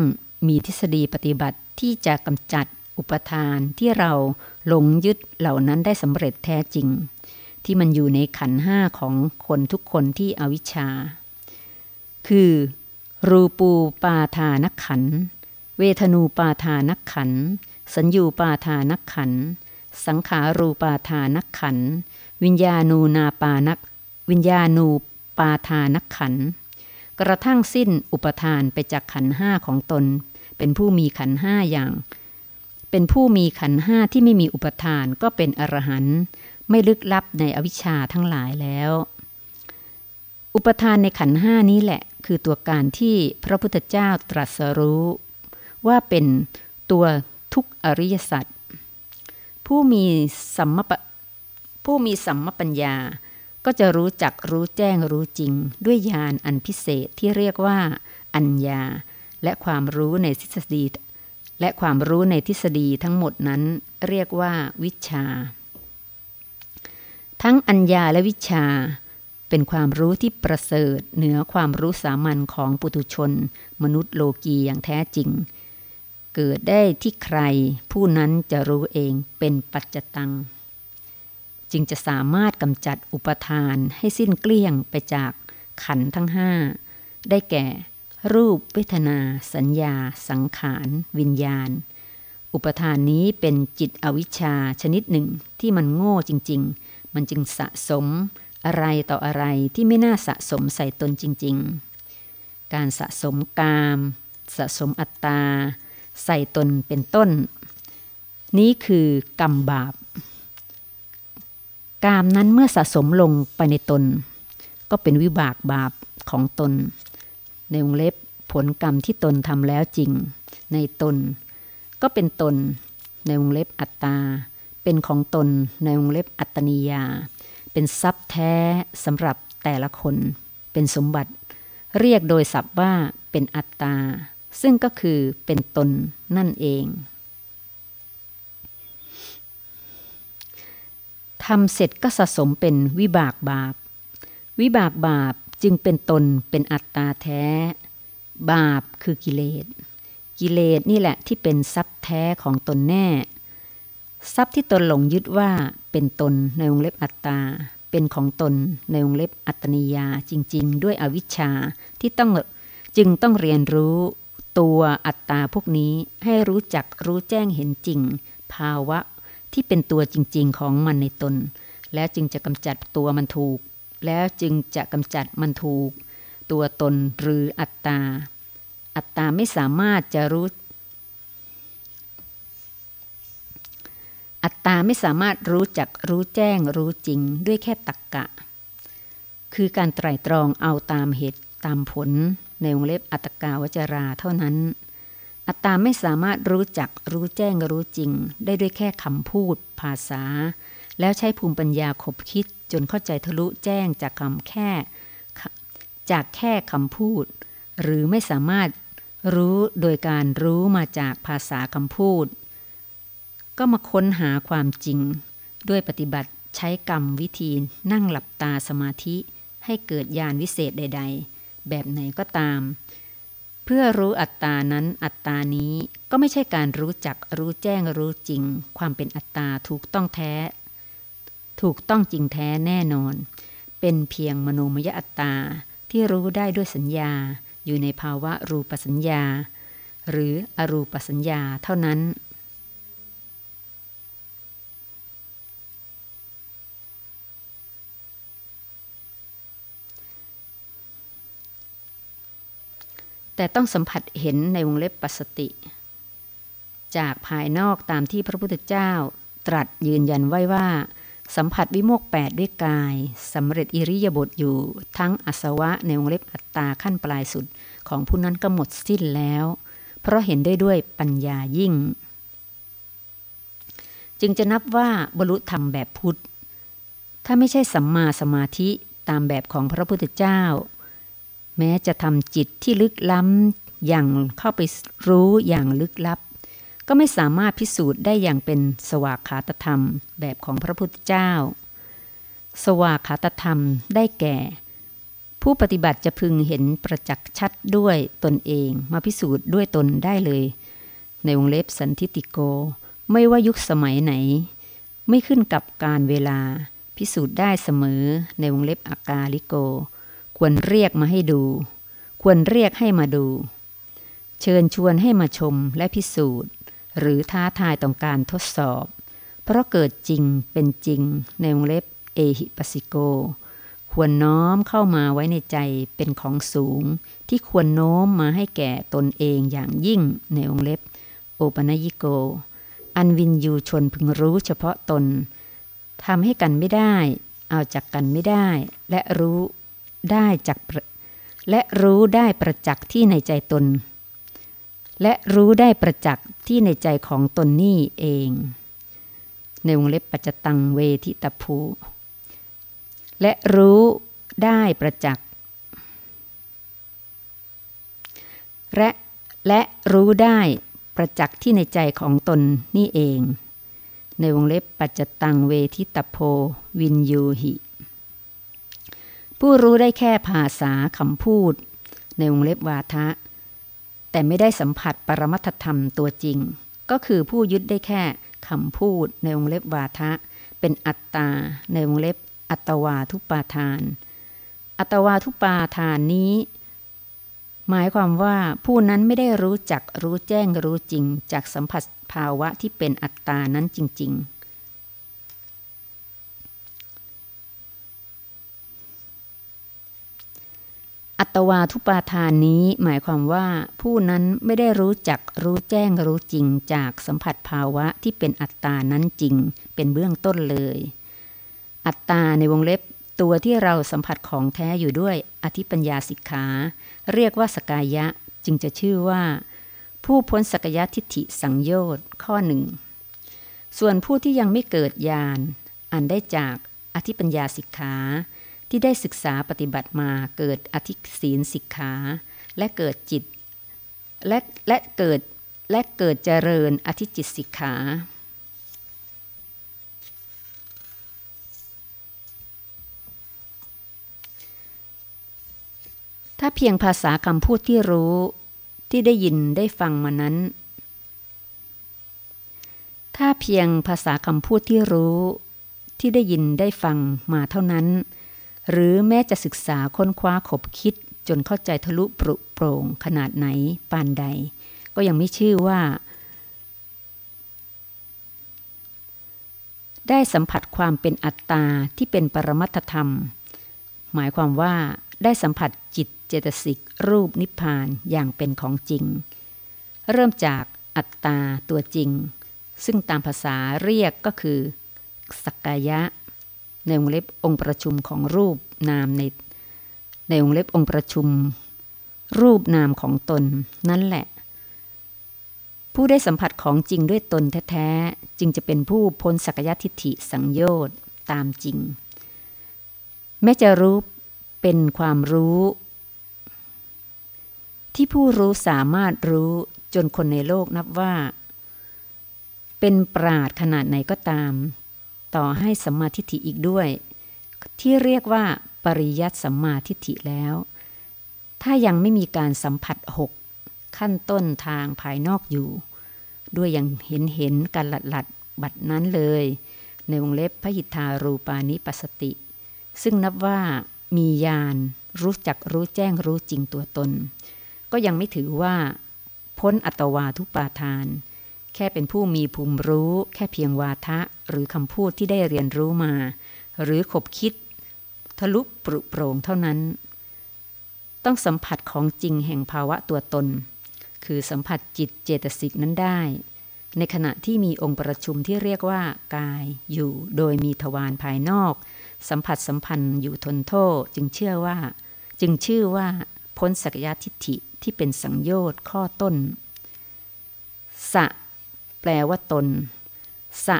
มีทฤษฎีปฏิบัติที่จะกำจัดอุปทานที่เราหลงยึดเหล่านั้นได้สำเร็จแท้จริง ที่มันอยู่ในขันห้าของคนทุกคนที่อวิชชา คือ รูปูปาทานขัน เวทนูปาทานขัน สัญญูปาทานขัน สังขารูปาทานขัน วิญญาณูนาปานัก วิญญาณูปาทานักขัน กระทั่งสิ้นอุปทานไปจากขันห้าของตน เป็นผู้มีขันห้าอย่าง เป็นผู้มีขันห้าที่ไม่มีอุปทานก็เป็นอรหันต์ไม่ลึกลับในอวิชชาทั้งหลายแล้ว อุปทานในขันห้านี้แหละ คือตัวการที่พระพุทธเจ้าตรัสรู้ ว่าเป็นตัวทุกอริยสัจผู้มีสัมมป ผู้มีสัมมปัญญา ก็จะรู้จักรู้แจ้งรู้จริง ด้วยญาณอันพิเศษที่เรียกว่า อัญญา และความรู้ในทฤษฎี และความรู้ในทฤษฎีทั้งหมดนั้นเรียกว่า วิชา ทั้งอัญญาและวิชา เป็นความรู้ที่ประเสริฐเหนือความรู้สามัญของปุถุชน มนุษย์โลกีอย่างแท้จริง เกิดได้ที่ใครผู้นั้นจะรู้เองเป็นปัจจตัง จึงจะสามารถกำจัดอุปทานให้สิ้นเกลี้ยงไปจากขันทั้งห้าได้แก่รูปเวทนา สัญญา สังขาร วิญญาณ อุปทานนี้เป็นจิตอวิชชาชนิดหนึ่งที่มันโง่จริง ๆ มันจึงสะสมอะไรต่ออะไรที่ไม่น่าสะสมใส่ตนจริง ๆ การสะสมกาม สะสมอัตตา ใส่ตนเป็นต้น นี้คือกรรมบาป กามนั้นเมื่อสะสมลงไปในตน ก็เป็นวิบากบาปของตน ในวงเล็บผลกรรมที่ตนทำแล้วจริง ในตน ก็เป็นตน ในวงเล็บอัตตา เป็นของตนในวงเล็บอัตนิยา เป็นทรัพย์แท้สำหรับแต่ละคน เป็นสมบัติ เรียกโดยศัพท์ว่าเป็นอัตตา ซึ่งก็คือเป็นตนนั่นเอง ทำเสร็จก็สะสมเป็นวิบากบาป วิบากบาปจึงเป็นตนเป็นอัตตาแท้ บาปคือกิเลส กิเลสนี่แหละที่เป็นทรัพย์แท้ของตนแน่ ทรัพย์ที่ตนหลงยึดว่าเป็นตนในวงเล็บอัตตา เป็นของตนในวงเล็บอัตนิยาจริง ๆ ด้วยอวิชชาที่ต้องจึงต้องเรียนรู้ตัวอัตตาพวกนี้ให้รู้จักรู้แจ้งเห็นจริง ภาวะ ที่เป็นตัวจริง ๆ ของมันในตน แล้วจึงจะกำจัดตัวมันถูก แล้วจึงจะกำจัดมันถูก ตัวตนหรืออัตตา อัตตาไม่สามารถจะรู้ อัตตาไม่สามารถรู้จักรู้แจ้งรู้จริงด้วยแค่ตักกะ คือการไตรตรองเอาตามเหตุตามผลในวงเล็บอัตกาวจราเท่านั้น อัตตาไม่สามารถรู้จักรู้แจ้งรู้จริง ได้ด้วยแค่คำพูดภาษา แล้วใช้ภูมิปัญญาขบคิดจนเข้าใจทะลุแจ้งจากคำแค่ จากแค่คำพูด หรือไม่สามารถรู้โดยการรู้มาจากภาษาคำพูด ก็มาค้นหาความจริง ด้วยปฏิบัติใช้กรรมวิธีนั่งหลับตาสมาธิให้เกิดญาณวิเศษใด ๆ แบบไหนก็ตาม พื่อรู้อัตตานั้นอัตตานี้ก็ไม่ใช่การรู้จักรู้แจ้งรู้จริง ความเป็นอัตตาถูกต้องแท้ ถูกต้องจริงแท้แน่นอน เป็นเพียงมโนมยอัตตาที่รู้ได้ด้วยสัญญาอยู่ในภาวะรูปสัญญา หรืออรูปสัญญาเท่านั้น แต่ต้องสัมผัสเห็นในวงเล็บปัสติ จากภายนอกตามที่พระพุทธเจ้า ตรัสยืนยันไว้ว่า สัมผัสวิโมกแปดด้วยกายสำเร็จอิริยาบถอยู่ทั้งอสวะในวงเล็บอัตตาขั้นปลายสุดของผู้นั้นก็หมดสิ้นแล้ว เพราะเห็นได้ด้วยปัญญายิ่ง จึงจะนับว่าบรรลุธรรมแบบพุทธ ถ้าไม่ใช่สัมมาสมาธิตามแบบของพระพุทธเจ้า แม้จะทำจิตที่ลึกล้ำอย่างเข้าไปรู้อย่างลึกลับ ก็ไม่สามารถพิสูจน์ได้อย่างเป็นสวากขาตธรรมแบบของพระพุทธเจ้า สวากขาตธรรมได้แก่ ผู้ปฏิบัติจะพึงเห็นประจักษ์ชัดด้วยตนเองมาพิสูจน์ด้วยตนได้เลย ในวงเล็บสันทิติโก ไม่ว่ายุคสมัยไหน ไม่ขึ้นกับการเวลาพิสูจน์ได้เสมอในวงเล็บอากาลิโก ควรเรียกมาให้ดู ควรเรียกให้มาดู เชิญชวนให้มาชมและพิสูจน์ หรือท้าทายต้องการทดสอบ เพราะเกิดจริงเป็นจริงในวงเล็บเอหิปัสิโก ควรน้อมเข้ามาไว้ในใจเป็นของสูง ที่ควรโน้มมาให้แก่ตนเองอย่างยิ่งในวงเล็บ โอปนยิโก อันวินยูชนพึงรู้เฉพาะตนทำให้กันไม่ได้ เอาจากกันไม่ได้ และรู้ ได้จากและรู้ได้ประจักษ์ที่ในใจตน และรู้ได้ประจักษ์ที่ในใจของตนนี่เอง ในวงเล็บปัจจตังเวทิตภูและรู้ได้ประจักษ์และและรู้ได้ประจักษ์ที่ในใจของตนนี่เอง ในวงเล็บปัจจตังเวทิตโพวินยูหิ ผู้รู้ได้แค่ภาษาคำพูด ในวงเล็บวาทะ แต่ไม่ได้สัมผัสปรมัตธรรมตัวจริง ก็คือผู้ยึดได้แค่คำพูด ในวงเล็บวาทะ เป็นอัตตา ในวงเล็บอัตวาทุปาทาน อัตวาทุปาทานนี้ หมายความว่าผู้นั้นไม่ได้รู้จักรู้แจ้งรู้จริง จากสัมผัสภาวะที่เป็นอัตตานั้นจริง ๆ อัตวาทุปาทานนี้หมายความว่าผู้นั้นไม่ได้รู้จักรู้แจ้งรู้จริงจากสัมผัสภาวะที่เป็นอัตตานั้นจริง เป็นเบื้องต้นเลย อัตตาในวงเล็บตัวที่เราสัมผัสของแท้อยู่ด้วยอธิปัญญาสิกขา เรียกว่าสกายะจึงจะชื่อว่า ผู้พ้นสกยะทิฏฐิสังโยชน์ข้อหนึ่งส่วนผู้ที่ยังไม่เกิดญาณอันได้จากอธิปัญญาสิกขา ที่ได้ศึกษาปฏิบัติมาเกิดอธิศีลสิกขาและเกิดจิตและและเกิดและเกิดเจริญอธิจิตสิกขาถ้าเพียงภาษาคำพูดที่รู้ที่ได้ยินได้ฟังมานั้น ถ้าเพียงภาษาคำพูดที่รู้ที่ได้ยินได้ฟังมาเท่านั้น หรือแม้จะศึกษาค้นคว้าขบคิด จนเข้าใจทะลุปรุโปร่งขนาดไหนปานใด ก็ยังไม่ชื่อว่า ได้สัมผัสความเป็นอัตตาที่เป็นปรมัตธรรม หมายความว่าได้สัมผัสจิตเจตสิกรูปนิพพานอย่างเป็นของจริง เริ่มจากอัตตาตัวจริง ซึ่งตามภาษาเรียกก็คือ สักกายะ ในวงเล็บองค์ประชุมของรูปนามในในวงเล็บองค์ประชุม รูปนามของตน นั่นแหละ ผู้ได้สัมผัสของจริงด้วยตนแท้ๆจึงจะเป็นผู้พ้นสักยทิฏฐิสังโยชน์ตามจริง แม้จะรู้เป็นความรู้ ที่ผู้รู้สามารถรู้จนคนในโลกนับว่า เป็นปราดขนาดไหนก็ตาม ต่อให้สัมมาทิฏฐิอีกด้วย ที่เรียกว่าปริยัติสัมมาทิฏฐิแล้ว ถ้ายังไม่มีการสัมผัสหกขั้นต้นทางภายนอกอยู่ ด้วยยังเห็นเห็นการหลัดหลัดบัดนั้นเลย ในวงเล็บพระหิทธารูปานิปัสติ ซึ่งนับว่ามียานรู้จักรู้แจ้งรู้จริงตัวตน ก็ยังไม่ถือว่า พ้นอัตวาทุปาทาน แค่เป็นผู้มีภูมิรู้ แค่เพียงวาทะหรือคำพูดที่ได้เรียนรู้มา หรือขบคิด ทะลุปรุโปร่งเท่านั้น ต้องสัมผัสของจริงแห่งภาวะตัวตน คือสัมผัสจิตเจตสิกนั้นได้ ในขณะที่มีองค์ประชุมที่เรียกว่ากายอยู่โดยมีทวารภายนอก สัมผัสสัมพันธ์อยู่ทนโทษจึงเชื่อว่า จึงชื่อว่าพ้นสักยะทิฏฐิที่เป็นสังโยชน์ข้อต้นสะ แปลว่าตน สะ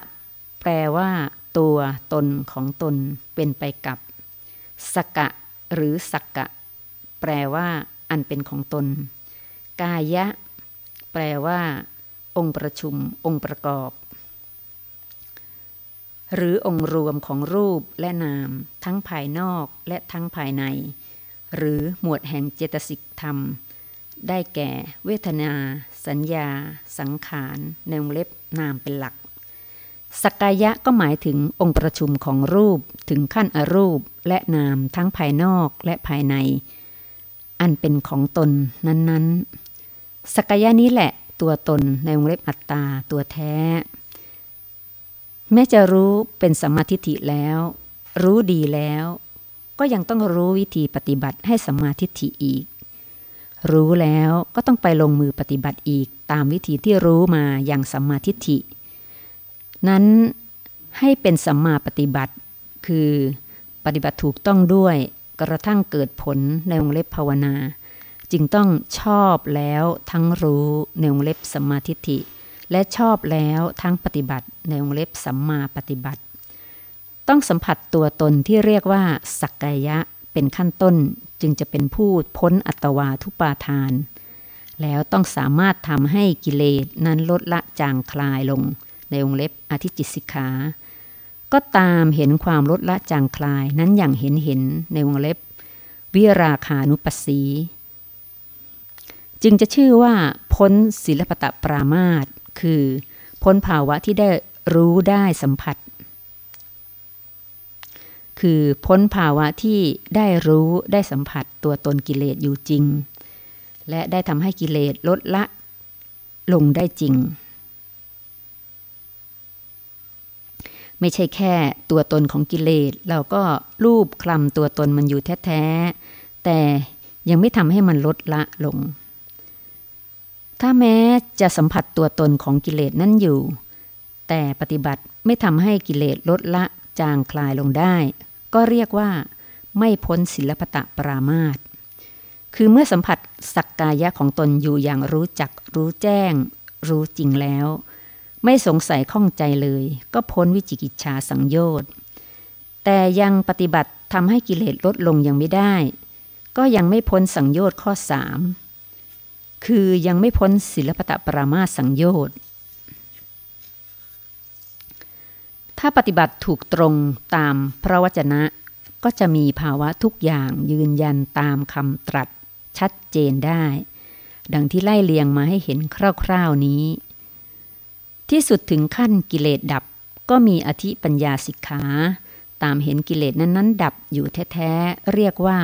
แปลว่า ตัวตนของตน เป็นไปกับ สกะ หรือสักกะ แปลว่า อันเป็นของตน กายะ แปลว่า องค์ประชุม องค์ประกอบ หรือองค์รวมของรูปและนาม ทั้งภายนอกและทั้งภายใน หรือหมวดแห่งเจตสิกธรรม ได้แก่ เวทนาสัญญา สังขารในวงเล็บนามเป็นหลัก สกายะก็หมายถึงองค์ประชุมของรูปถึงขั้นอรูปและนามทั้งภายนอกและภายใน อันเป็นของตนนั้นๆ สกกายะนี้แหละตัวตนในวงเล็บอัตตาตัวแท้ แม้จะรู้เป็นสมาธิิแล้ว รู้ดีแล้ว ก็ยังต้องรู้วิธีปฏิบัติให้สมาธิิอีก รู้แล้วก็ต้องไปลงมือปฏิบัติอีกตามวิธีที่รู้มาอย่างสัมมาทิฏฐิ นั้นให้เป็นสัมมาปฏิบัติ คือปฏิบัติถูกต้องด้วยกระทั่งเกิดผลในวงเล็บภาวนา จึงต้องชอบแล้วทั้งรู้ในวงเล็บสัมมาทิฏฐิ และชอบแล้วทั้งปฏิบัติในวงเล็บสัมมาปฏิบัติ ต้องสัมผัสตัวตนที่เรียกว่าสักกายะเป็นขั้นต้น จึงจะเป็นผู้พ้นอัตวาทุปาทาน แล้วต้องสามารถทำให้กิเลสนั้นลดละจางคลายลง ในวงเล็บอธิจิตสิกขาก็ตามเห็นความลดละจางคลายนั้นอย่างเห็นเห็นในวงเล็บ วิราคานุปัสสี จึงจะชื่อว่า พ้นศิลปตะปรามาตคือ พ้นภาวะที่ได้รู้ได้สัมผัส คือพ้นภาวะที่ได้รู้ได้สัมผัสตัวตนกิเลสอยู่จริง และได้ทำให้กิเลสลดละลงได้จริง ไม่ใช่แค่ตัวตนของกิเลสเราก็รูปคลำตัวตนมันอยู่แท้ๆแต่ยังไม่ทำให้มันลดละลง ถ้าแม้จะสัมผัสตัวตนของกิเลสนั่นอยู่ แต่ปฏิบัติไม่ทำให้กิเลสลดละจางคลายลงได้ ก็เรียกว่าไม่พ้นศิลปตะปรามาตคือเมื่อสัมผัสสักกายะของตนอยู่อย่างรู้จักรู้แจ้ง รู้จริงแล้ว ไม่สงสัยข้องใจเลย ก็พ้นวิจิกิจชาสังโยชน์แต่ยังปฏิบัติทำให้กิเลสลดลงยังไม่ได้ ก็ยังไม่พ้นสังโยชน์ข้อสามคือยังไม่พ้นศิลปตะปรามาสังโยชน์ ถ้าปฏิบัติถูกตรงตามพระวจนะ ก็จะมีภาวะทุกอย่างยืนยันตามคำตรัสชัดเจนได้ ดังที่ไล่เลียงมาให้เห็นคร่าวๆนี้ ที่สุดถึงขั้นกิเลสดับก็มีอธิปัญญาสิกขา ตามเห็นกิเลสนั้นๆ ดับอยู่แท้ๆ เรียกว่า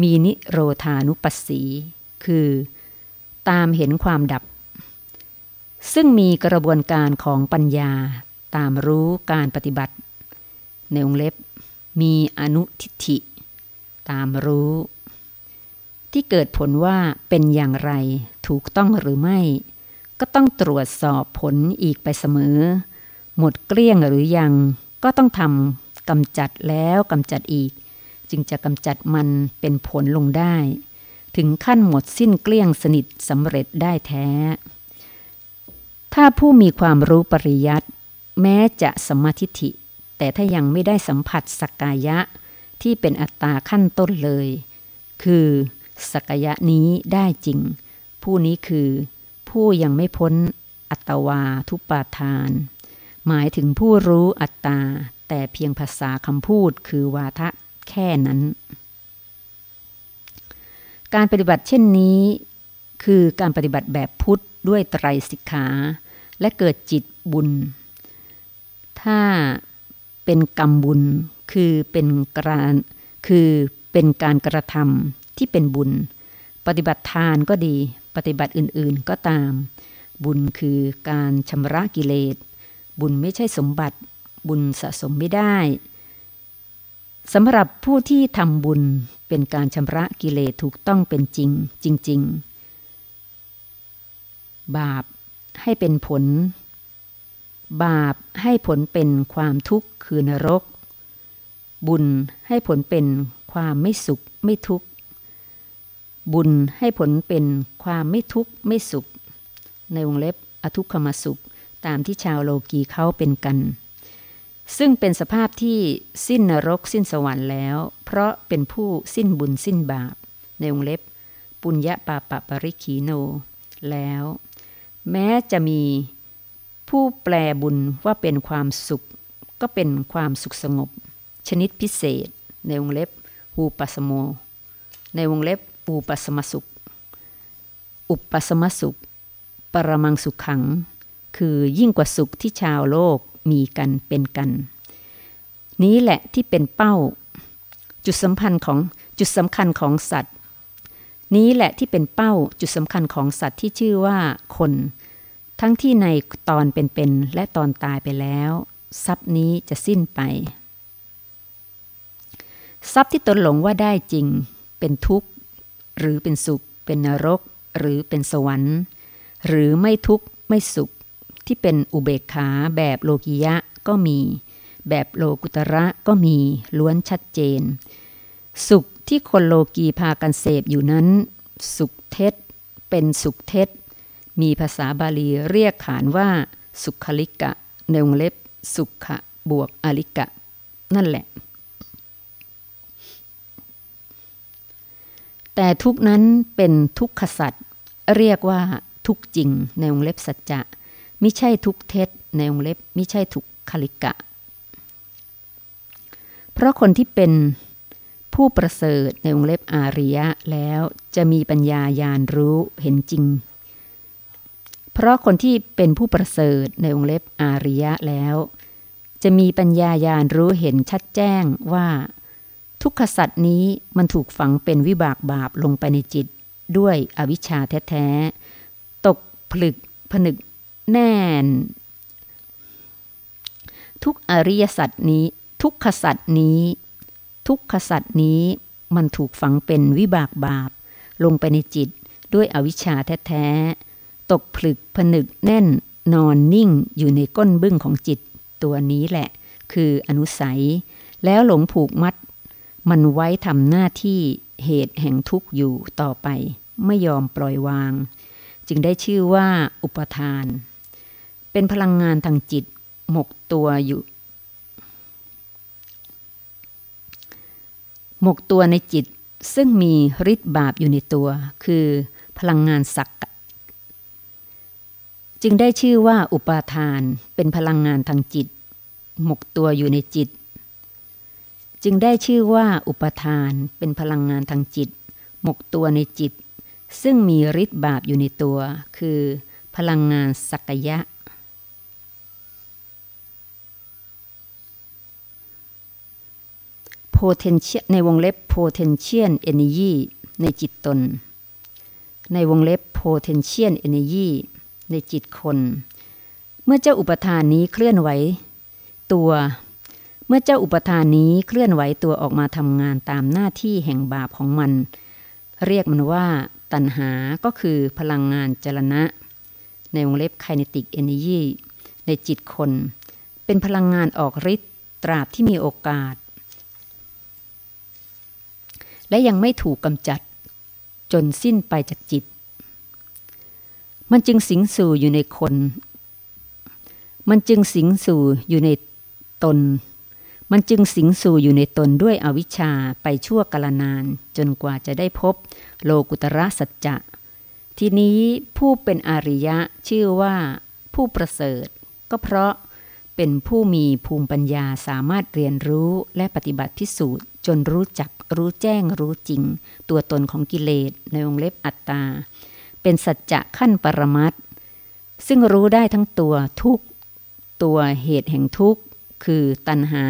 มีนิโรธานุปัสสี คือ ตามเห็นความดับ ซึ่งมีกระบวนการของปัญญา ตามรู้การปฏิบัติ ในองเล็บ มีอนุทิฏฐิ ตามรู้ ที่เกิดผลว่าเป็นอย่างไรถูกต้องหรือไม่ ก็ต้องตรวจสอบผลอีกไปเสมอ หมดเกลี้ยงหรือยังก็ต้องทำกำจัดแล้วกำจัดอีก จึงจะกำจัดมันเป็นผลลงได้ ถึงขั้นหมดสิ้นเกลี้ยงสนิทสำเร็จได้แท้ ถ้าผู้มีความรู้ปริยัติ แม้จะสมาธิิแต่ถ้ายังไม่ได้สัมผัสสกกายะที่เป็นอัตตาขั้นต้นเลย คือสกกายะนี้ได้จริง ผู้นี้คือผู้ยังไม่พ้นอัตวาทุปาทาน หมายถึงผู้รู้อัตตา แต่เพียงภาษาคำพูดคือวาทะแค่นั้น การปฏิบัติเช่นนี้ คือการปฏิบัติแบบพุทธด้วยไตรสิกขา และเกิดจิตบุญ ถ้าเป็นกรรมบุญคือเป็นการคือเป็นการกระทำที่เป็นบุญ ปฏิบัติทานก็ดี ปฏิบัติอื่นๆก็ตาม บุญคือการชำระกิเลส บุญไม่ใช่สมบัติ บุญสะสมไม่ได้สำหรับผู้ที่ทำบุญเป็นการชำระกิเลสถูกต้องเป็นจริงจริง ๆ บาปให้เป็นผล บาปให้ผลเป็นความทุกข์คือนรก บุญให้ผลเป็นความไม่สุขไม่ทุกข์ บุญให้ผลเป็นความไม่ทุกข์ไม่สุข ในวงเล็บอทุกขมสุขตามที่ชาวโลกีเขาเป็นกัน ซึ่งเป็นสภาพที่สิ้นนรกสิ้นสวรรค์แล้ว เพราะเป็นผู้สิ้นบุญสิ้นบาป ในวงเล็บ ปุญญาปาปะปริขีโน แล้ว แม้จะมี ผู้แปลบุญว่าเป็นความสุข ก็เป็นความสุขสงบ ชนิดพิเศษ ในวงเล็บอูปัสโม ในวงเล็บอูปัสมสุข อุปปัสมสุข ปรมังสุขขัง คือยิ่งกว่าสุขที่ชาวโลกมีกันเป็นกัน นี้แหละที่เป็นเป้า จุดสำคัญของจุดสำคัญของสัตว์ นี้แหละที่เป็นเป้าจุดสำคัญของสัตว์ที่ชื่อว่าคน ทั้งที่ในตอนเป็นๆและตอนตายไปแล้ว ทรัพย์นี้จะสิ้นไป ทรัพย์ที่ตนหลงว่าได้จริง เป็นทุกข์ หรือเป็นสุข เป็นนรก หรือเป็นสวรรค์ หรือไม่ทุกข์ไม่สุข ที่เป็นอุเบกขาแบบโลกิยะก็มี แบบโลกุตระก็มีล้วนชัดเจน สุขที่คนโลกีพากันเสพอยู่นั้น สุขเท็จ เป็นสุขเท็จ มีภาษาบาลีเรียกขานว่า สุขลิกะ ในวงเล็บ สุขะบวกอลิกะ นั่นแหละ แต่ทุกนั้นเป็นทุกขสัตว์เรียกว่าทุกจริง ในวงเล็บสัจจะไมิใช่ทุกเท็จ ในวงเล็บไมิใช่ทุกคลิกะ เพราะคนที่เป็นผู้ประเสริฐในวงเล็บอาริยะแล้วจะมีปัญญาญาณรู้เห็นจริง เพราะคนที่เป็นผู้ประเสริฐในวงเล็บอาริยะแล้ว จะมีปัญญาญาณรู้เห็นชัดแจ้งว่า ทุกขสัตว์นี้มันถูกฝังเป็นวิบากบาปลงไปในจิต ด้วยอวิชชาแท้ๆ ตกผลึกผนึกแน่น ทุกอริยสัตว์นี้ ทุกขสัตว์นี้ ทุกขสัตว์นี้มันถูกฝังเป็นวิบากบาป ลงไปในจิตด้วยอวิชชาแท้ๆ ตกผลึกผนึกแน่นนอนนิ่งอยู่ในก้นบึ้งของจิตตัวนี้แหละ คืออนุสัย แล้วหลงผูกมัด มันไว้ทำหน้าที่เหตุแห่งทุกข์อยู่ต่อไป ไม่ยอมปล่อยวาง จึงได้ชื่อว่าอุปทาน เป็นพลังงานทางจิตหมกตัวอยู่หมกตัวในจิตซึ่งมีฤทธิ์บาปอยู่ในตัว คือพลังงานสัก จึงได้ชื่อว่าอุปาทานเป็นพลังงานทางจิต หมกตัวอยู่ในจิต จึงได้ชื่อว่าอุปทานเป็นพลังงานทางจิต หมกตัวในจิต ซึ่งมีฤทธิ์บาปอยู่ในตัว คือพลังงานสักยะ potential ในวงเล็บ potential energy ในจิตตน ในวงเล็บ potential energy ในจิตคน เมื่อเจ้าอุปทานนี้เคลื่อนไหว ตัว เมื่อเจ้าอุปทานนี้เคลื่อนไหวตัวออกมาทำงานตามหน้าที่แห่งบาปของมัน เรียกมันว่า ตัณหาก็คือพลังงานจรณะ ในวงเล็บ kinetic energy ในจิตคน เป็นพลังงานออกฤทธิ์ตราบที่มีโอกาส และยังไม่ถูกกำจัด จนสิ้นไปจากจิต มันจึงสิงสู่อยู่ในคน มันจึงสิงสู่อยู่ในตน มันจึงสิงสู่อยู่ในตนด้วยอวิชชาไปชั่วกาลนาน จนกว่าจะได้พบโลกุตระสัจจะ ทีนี้ผู้เป็นอริยะชื่อว่าผู้ประเสริฐ ก็เพราะเป็นผู้มีภูมิปัญญาสามารถเรียนรู้และปฏิบัติพิสูจน์ จนรู้จักรู้แจ้งรู้จริง ตัวตนของกิเลสในวงเล็บอัตตา เป็นสัจจะขั้นปรมัตซึ่งรู้ได้ทั้งตัวทุกตัวเหตุแห่งทุกข์ คือตัณหา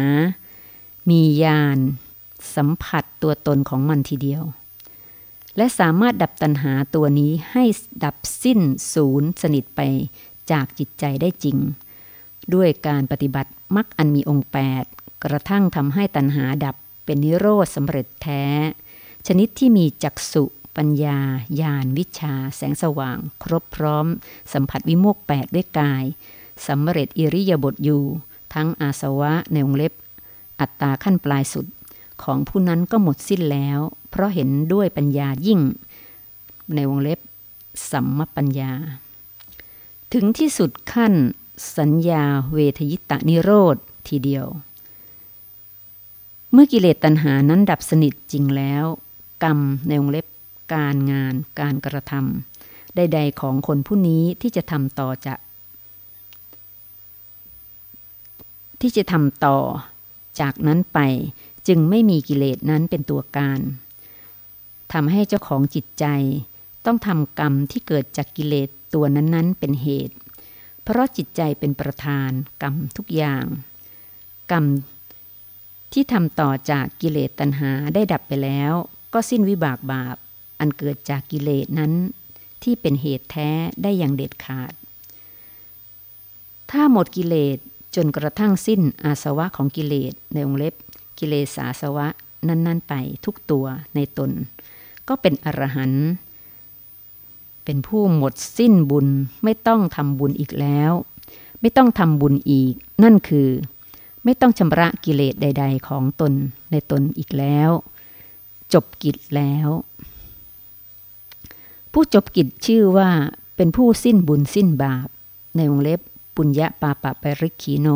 มีญาณสัมผัสตัวตนของมันทีเดียว และสามารถดับตัณหาตัวนี้ให้ดับสิ้นศูนย์สนิทไปจากจิตใจได้จริง ด้วยการปฏิบัติมักอันมีองค์ 8 กระทั่งทำให้ตัณหาดับเป็นนิโรธสำเร็จแท้ ชนิดที่มีจักสุ ปัญญา ญาณ วิชา แสงสว่าง ครบพร้อม สัมผัสวิโมกแปดด้วยกายสำเร็จอิริยาบถอยู่ ทั้งอาสวะในวงเล็บ อัตตาขั้นปลายสุด ของผู้นั้นก็หมดสิ้นแล้ว เพราะเห็นด้วยปัญญายิ่ง ในวงเล็บ สัมมปัญญา ถึงที่สุดขั้น สัญญาเวทยิตะนิโรธทีเดียว เมื่อกิเลสตัณหานั้นดับสนิทจริงแล้ว กรรมในวงเล็บ การงานการกระทำใดๆของคนผู้นี้ที่จะทำต่อจะที่จะทำต่อ จากนั้นไปจึงไม่มีกิเลสนั้นเป็นตัวการทำให้เจ้าของจิตใจ ต้องทำกรรมที่เกิดจากกิเลสตัวนั้นๆ เป็นเหตุ เพราะจิตใจเป็นประธานกรรมทุกอย่าง กรรมที่ทำต่อจากกิเลสตัณหาได้ดับไปแล้ว ก็สิ้นวิบากบาป อันเกิดจากกิเลสนั้น ที่เป็นเหตุแท้ได้อย่างเด็ดขาด ถ้าหมดกิเลสจนกระทั่งสิ้นอาสวะของกิเลสในองเล็บ กิเลสาสวะนั่นๆ ไปทุกตัวในตน ก็เป็นอรหันต์เป็นผู้หมดสิ้นบุญไม่ต้องทำบุญอีกแล้ว ไม่ต้องทำบุญอีก นั่นคือ ไม่ต้องชำระกิเลสใด ๆ ของตนในตนอีกแล้ว จบกิจแล้ว ผู้จบกิจชื่อว่าเป็นผู้สิ้นบุญสิ้นบาป ในวงเล็บปุญญาปาปะปริคีโน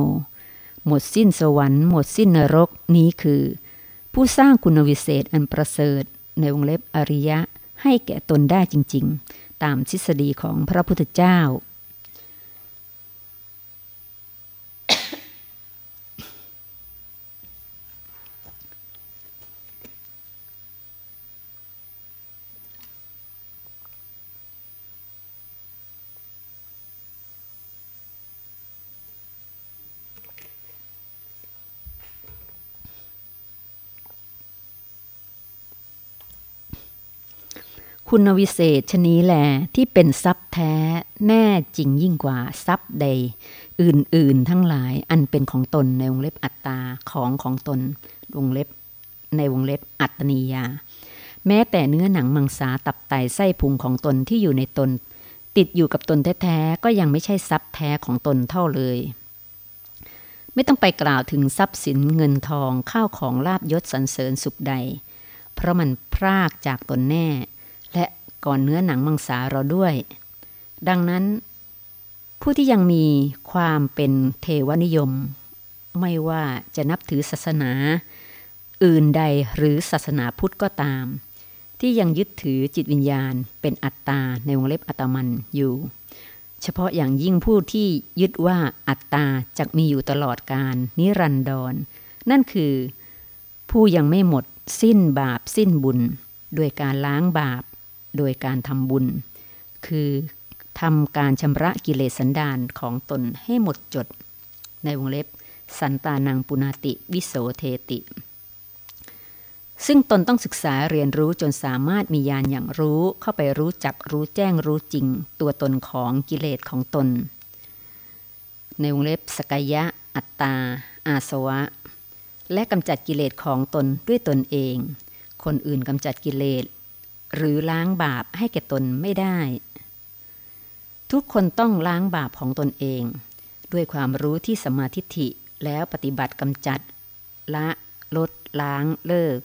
หมดสิ้นสวรรค์หมดสิ้นนรกนี้คือ ผู้สร้างคุณวิเศษอันประเสริฐ ในวงเล็บอริยะให้แก่ตนได้จริง ๆ ตามทฤษฎีของพระพุทธเจ้า คุณวิเศษชนีแหลที่เป็นทรัพย์แท้แน่จริงยิ่งกว่าทรัพย์ใด อื่นๆทั้งหลายอันเป็นของตนในวงเล็บอัตตาของของตนวงเล็บในวงเล็บอัตนียา แม้แต่เนื้อหนังมังสาตับไตไส้พุงของตนที่อยู่ในตน ติดอยู่กับตนแท้ๆก็ยังไม่ใช่ทรัพย์แท้ของตนเท่าเลยไม่ต้องไปกล่าวถึงทรัพย์สินเงินทองข้าวของลาบยศสรรเสริญสุขใด เพราะมันพรากจากตนแน่ และก่อนเนื้อหนังมังสาเราด้วย ดังนั้น ผู้ที่ยังมีความเป็นเทวนิยม ไม่ว่าจะนับถือศาสนา อื่นใดหรือศาสนาพุทธก็ตาม ที่ยังยึดถือจิตวิญญาณ เป็นอัตตาในวงเล็บอัตมันอยู่ เฉพาะอย่างยิ่งผู้ที่ยึดว่าอัตตาจะมีอยู่ตลอดการนิรันดรนั่นคือผู้ยังไม่หมดสิ้นบาปสิ้นบุญ ด้วยการล้างบาป โดยการทำบุญ คือทำการชำระกิเลสสันดานของตนให้หมดจด ในวงเล็บ สันตานังปุนาติวิโสเทติ ซึ่งตนต้องศึกษาเรียนรู้จนสามารถมีญาณอย่างรู้เข้าไปรู้จักรู้แจ้งรู้จริง ตัวตนของกิเลสของตน ในวงเล็บสกยะ อัตตา อาสวะ และกำจัดกิเลสของตนด้วยตนเอง คนอื่นกำจัดกิเลส หรือล้างบาปให้แก่ตนไม่ได้ ทุกคนต้องล้างบาปของตนเอง ด้วยความรู้ที่สมาธิฐิแล้วปฏิบัติกำจัด ละลดล้างเลิก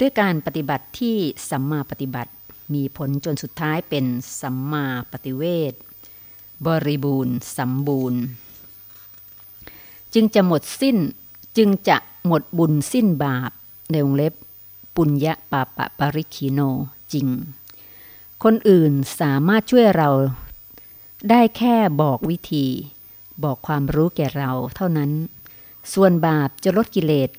ด้วยการปฏิบัติที่สัมมาปฏิบัติมีผลจนสุดท้ายเป็นสัมมาปฏิเวทบริบูรณ์สมบูรณ์ จึงจะหมดสิ้นจึงจะหมดบุญสิ้นบาปในวงเล็บ ปุญญาปาปะปริคิโนจริง คนอื่นสามารถช่วยเราได้แค่บอกวิธี บอกความรู้แก่เราเท่านั้น ส่วนบาปจะลดกิเลส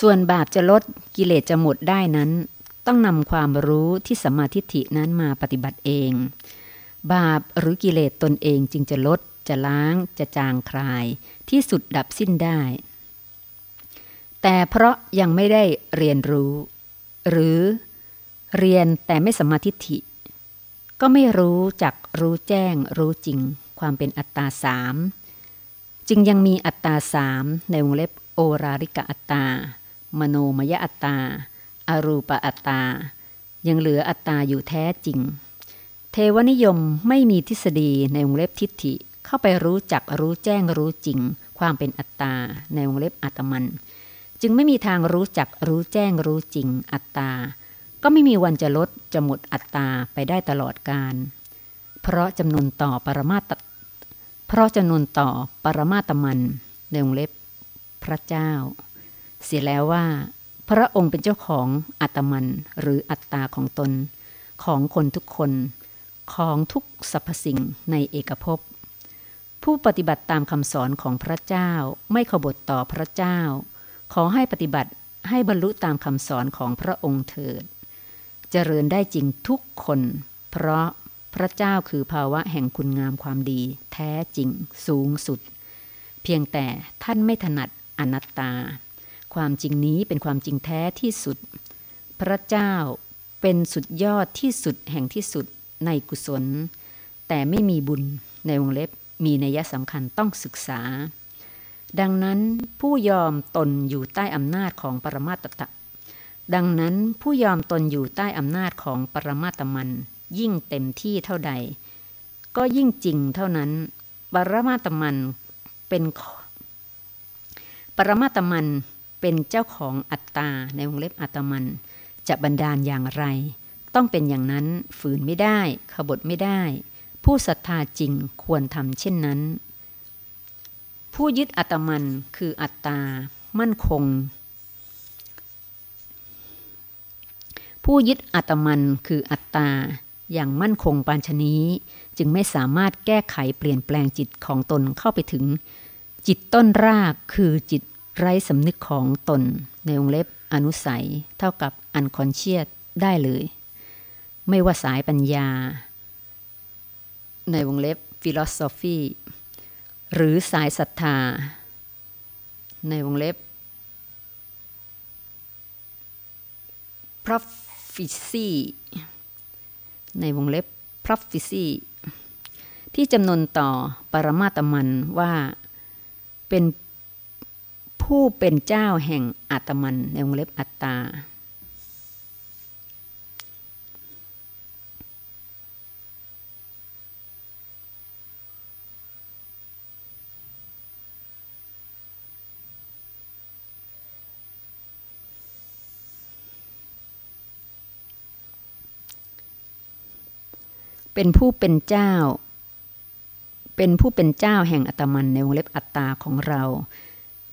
ส่วนบาปจะลดกิเลสจะหมดได้นั้น ต้องนำความรู้ที่สมาธิฐินั้นมาปฏิบัติเอง บาปหรือกิเลสตนเองจึงจะลด จะล้างจะจางคลาย ที่สุดดับสิ้นได้ แต่เพราะยังไม่ได้เรียนรู้ หรือเรียนแต่ไม่สมาธิฐิ ก็ไม่รู้จักรู้แจ้งรู้จริง ความเป็นอัตตาสามจึงยังมีอัตตาสามในวงเล็บโอราริกะอัตตา มโนมยอัตตาอารูปอัตตา ยังเหลืออัตตาอยู่แท้จริง เทวนิยมไม่มีทฤษฎีในวงเล็บทิฏฐิ เข้าไปรู้จักรู้แจ้งรู้จริง ความเป็นอัตตาในวงเล็บอัตมัน จึงไม่มีทางรู้จักรู้แจ้งรู้จริง อัตตา ก็ไม่มีวันจะลดจะหมดอัตตาไปได้ตลอดกาลเพราะจำนวนต่อปรมาตเพราะจำนวนต่อปรมาตมันในวงเล็บพระเจ้า เสียแล้วว่า พระองค์เป็นเจ้าของอัตมันหรืออัตตาของตน ของคนทุกคน ของทุกสรรพสิ่งในเอกภพ ผู้ปฏิบัติตามคำสอนของพระเจ้า ไม่ขบฏต่อพระเจ้า ขอให้ปฏิบัติให้บรรลุตามคำสอนของพระองค์เถิด เจริญได้จริงทุกคน เพราะพระเจ้าคือภาวะแห่งคุณงามความดี แท้จริง สูงสุด เพียงแต่ท่านไม่ถนัดอนัตตา ความจริงนี้เป็นความจริงแท้ที่สุด พระเจ้าเป็นสุดยอดที่สุดแห่งที่สุดในกุศล แต่ไม่มีบุญในวงเล็บ มีนัยสำคัญต้องศึกษา ดังนั้นผู้ยอมตนอยู่ใต้อำนาจของปรมาตตะ ดังนั้นผู้ยอมตนอยู่ใต้อำนาจของปรมาตมัน ยิ่งเต็มที่เท่าใด ก็ยิ่งจริงเท่านั้น ปรมาตมันเป็นปรมาตมันเป็นเจ้าของอัตตาในวงเล็บอัตมัน จะบันดาลอย่างไร ต้องเป็นอย่างนั้นฝืนไม่ได้ ขบฏไม่ได้ ผู้ศรัทธาจริงควรทำเช่นนั้น ผู้ยึดอัตมันคืออัตตา มั่นคง ผู้ยึดอัตมันคืออัตตา อย่างมั่นคงปานชนี้ จึงไม่สามารถแก้ไขเปลี่ยนแปลงจิตของตนเข้าไปถึง จิตต้นรากคือจิตไร้สำนึกของตน ในวงเล็บอนุสัย เท่ากับอันคอนเชียสได้เลย ไม่ว่าสายปัญญา ในวงเล็บ philosophy หรือสายศรัทธา ในวงเล็บ prof ฟิซี่ในวงเล็บ prophecy ที่จำนวนต่อปรมาตมันว่าเป็นผู้เป็นเจ้าแห่งอัตมัน ในวงเล็บอัตตา เป็นผู้เป็นเจ้า เป็นผู้เป็นเจ้าแห่งอัตมันในวงเล็บอัตตาของเรา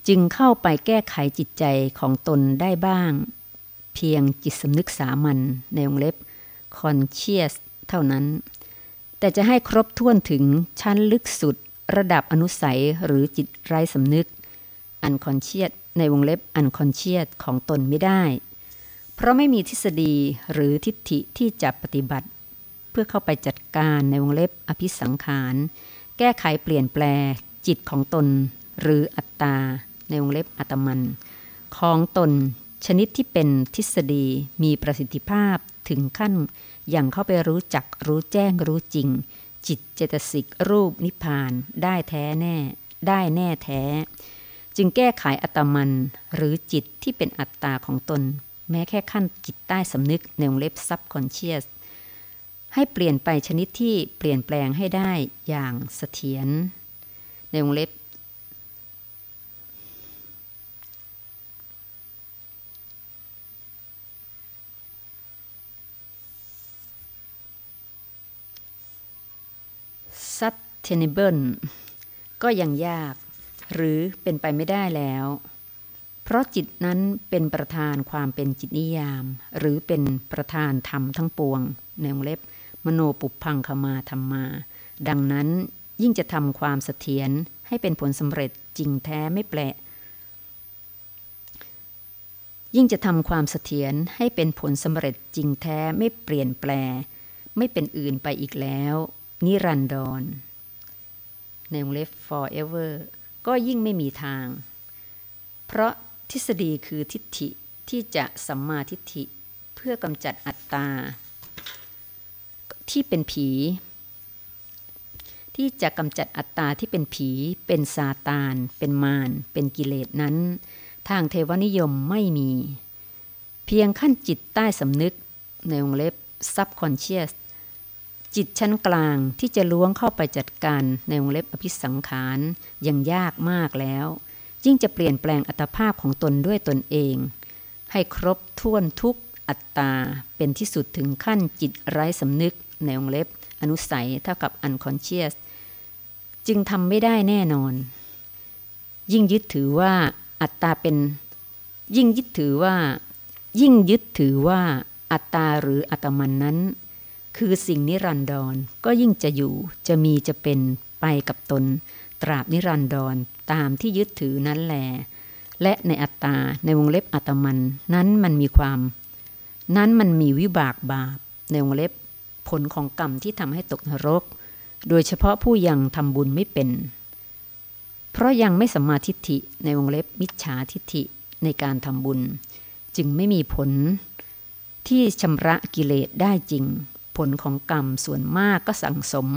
จึงเข้าไปแก้ไขจิตใจของตนได้บ้าง เพียงจิตสำนึกสามัญในวงเล็บ conscious เท่านั้น แต่จะให้ครบถ้วนถึงชั้นลึกสุดระดับอนุสัยหรือจิตไร้สำนึก unconscious ในวงเล็บ unconscious ของตนไม่ได้ เพราะไม่มีทฤษฎีหรือทิฏฐิที่จะปฏิบัติ พื่อเข้าไปจัดการในวงเล็บอภิสังขาร แก้ไขเปลี่ยนแปลจิตของตน หรืออัตตา ในวงเล็บอัตมัน ของตนชนิดที่เป็นทฤษฎีมีประสิทธิภาพถึงขั้น อย่างเข้าไปรู้จักรู้แจ้งรู้จริง จิตเจตสิกรูปนิพพานได้แท้แน่ ได้แน่แท้ จึงแก้ไขอัตมัน หรือจิตที่เป็นอัตตาของตน แม้แค่ขั้นจิตใต้สำนึกในวงเล็บซับคอนเชียส ให้เปลี่ยนไปชนิดที่เปลี่ยนแปลงให้ได้อย่างเสถียรในวงเล็บ sustainable ก็ยังยาก หรือเป็นไปไม่ได้แล้ว เพราะจิตนั้นเป็นประธานความเป็นจิตนิยาม หรือเป็นประธานธรรมทั้งปวงในวงเล็บ มโนปุพังคมาธรรมา ดังนั้นยิ่งจะทำความเสถียรให้เป็นผลสำเร็จจริงแท้ไม่แปลยิ่งจะทำความเสถียรให้เป็นผลสำเร็จจริงแท้ไม่เปลี่ยนแปล ไม่เป็นอื่นไปอีกแล้ว นิรันดรในวงเล็บ forever ก็ยิ่งไม่มีทาง เพราะทฤษฎีคือทิฏฐิที่จะสัมมาทิฏฐิเพื่อกำจัดอัตตา ที่เป็นผี ที่จะกำจัดอัตตาที่เป็นผี เป็นซาตาน เป็นมาร เป็นกิเลสนั้น ทางเทวนิยมไม่มี เพียงขั้นจิตใต้สำนึกในวงเล็บ subconscious จิตชั้นกลางที่จะล้วงเข้าไปจัดการในวงเล็บอภิสังขารยังยากมากแล้ว ยิ่งจะเปลี่ยนแปลงอัตภาพของตนด้วยตนเอง ให้ครบถ้วนทุกอัตตาเป็นที่สุดถึงขั้นจิตไร้สำนึก ในวงเล็บ อนุสัยเท่ากับ unconscious จึงทำไม่ได้แน่นอน ยิ่งยึดถือว่าอัตตาเป็น ยิ่งยึดถือว่า ยิ่งยึดถือว่าอัตตาหรืออัตมันนั้น คือสิ่งนิรันดรก็ยิ่งจะอยู่จะมีจะเป็นไปกับตน ตราบนิรันดรตามที่ยึดถือนั้นแหลและในอัตตาในวงเล็บอัตมัน นั้นมันมีความ นั้นมันมีวิบากบาปในวงเล็บ ผลของกรรมที่ทำให้ตกนรก โดยเฉพาะผู้ยังทำบุญไม่เป็น เพราะยังไม่สัมมาทิฏฐิในวงเล็บมิจฉาทิฏฐิในการทำบุญ จึงไม่มีผลที่ชำระกิเลสได้จริง ผลของกรรมส่วนมากก็สังสม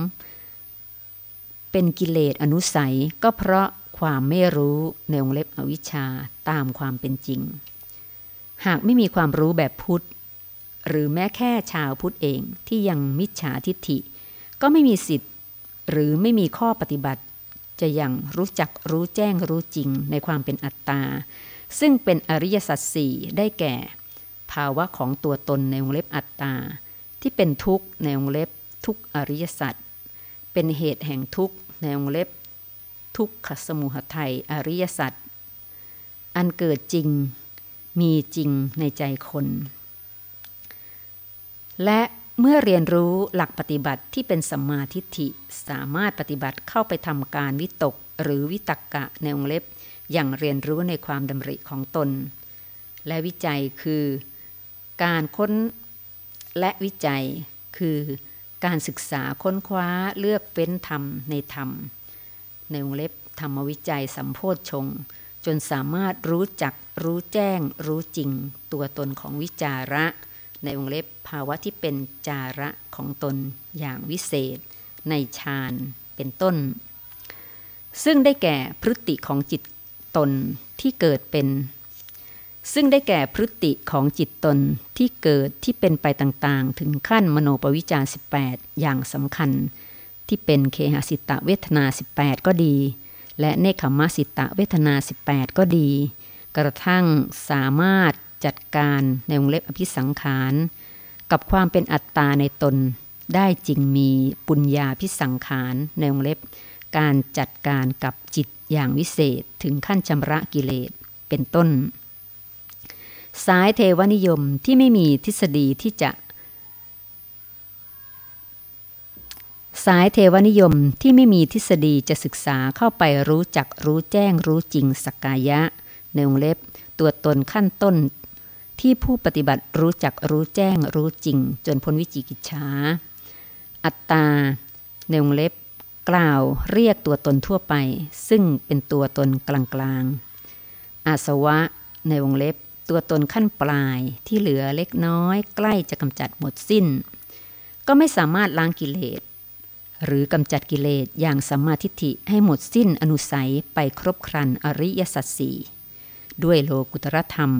เป็นกิเลสอนุสัยก็เพราะความไม่รู้ในวงเล็บอวิชชาตามความเป็นจริง หากไม่มีความรู้แบบพุทธ หรือแม้แค่ชาวพุทธเองที่ยังมิจฉาทิฏฐิ ก็ไม่มีสิทธิ์ หรือไม่มีข้อปฏิบัติ จะยังรู้จักรู้แจ้งรู้จริงในความเป็นอัตตา ซึ่งเป็นอริยสัจสี่ได้แก่ ภาวะของตัวตนในวงเล็บอัตตา ที่เป็นทุกข์ในวงเล็บทุกอริยสัจเป็นเหตุแห่งทุกข์ในวงเล็บ ทุกขสมุหทัยอริยสัจอันเกิดจริงมีจริงในใจคน และเมื่อเรียนรู้หลักปฏิบัติที่เป็นสัมมาทิฏฐิสามารถปฏิบัติเข้าไปทำการวิตกหรือวิตกกะในวงเล็บ อย่างเรียนรู้ในความดำริของตน และวิจัยคือ การค้นและวิจัยคือการศึกษาค้นคว้าเลือกเฟ้นธรรมในธรรม ในวงเล็บธรรมวิจัยสัมโพธชง จนสามารถรู้จักรู้แจ้ง รู้จริง ตัวตนของวิจาระ ในวงเล็บภาวะที่เป็นจาระของตนอย่างวิเศษ ในฌานเป็นต้น ซึ่งได้แก่พฤติของจิตตนที่เกิดเป็น ซึ่งได้แก่พฤติของจิตตนที่เกิดที่เป็นไปต่างๆ ถึงขั้นมโนปวิจาร18 อย่างสำคัญ ที่เป็นเคหสิตะเวทนา 18 ก็ดี และเนคขมสิตะเวทนา 18 ก็ดี กระทั่งสามารถ จัดการในวงเล็บอภิสังขาร กับความเป็นอัตตาในตน ได้จริงมีปุญญาพิสังขารในวงเล็บ การจัดการกับจิตอย่างวิเศษถึงขั้นชำระกิเลสเป็นต้น สายเทวนิยมที่ไม่มีทฤษฎีที่จะ สายเทวนิยมที่ไม่มีทฤษฎีจะศึกษาเข้าไปรู้จักรู้แจ้งรู้จริงสกกายะในวงเล็บตัวตนขั้นต้น ที่ผู้ปฏิบัติรู้จักรู้แจ้งรู้จริง จนพ้นวิจิกิจฉาอัตตาในวงเล็บ กล่าวเรียกตัวตนทั่วไป ซึ่งเป็นตัวตนกลางๆ อาสวะในวงเล็บ ตัวตนขั้นปลายที่เหลือเล็กน้อย ใกล้จะกำจัดหมดสิ้น ก็ไม่สามารถล้างกิเลสหรือกำจัดกิเลสอย่างสัมมาทิฏฐิให้หมดสิ้นอนุสัยไปครบครันอริยสัจสี่ด้วยโลกุตรธรรม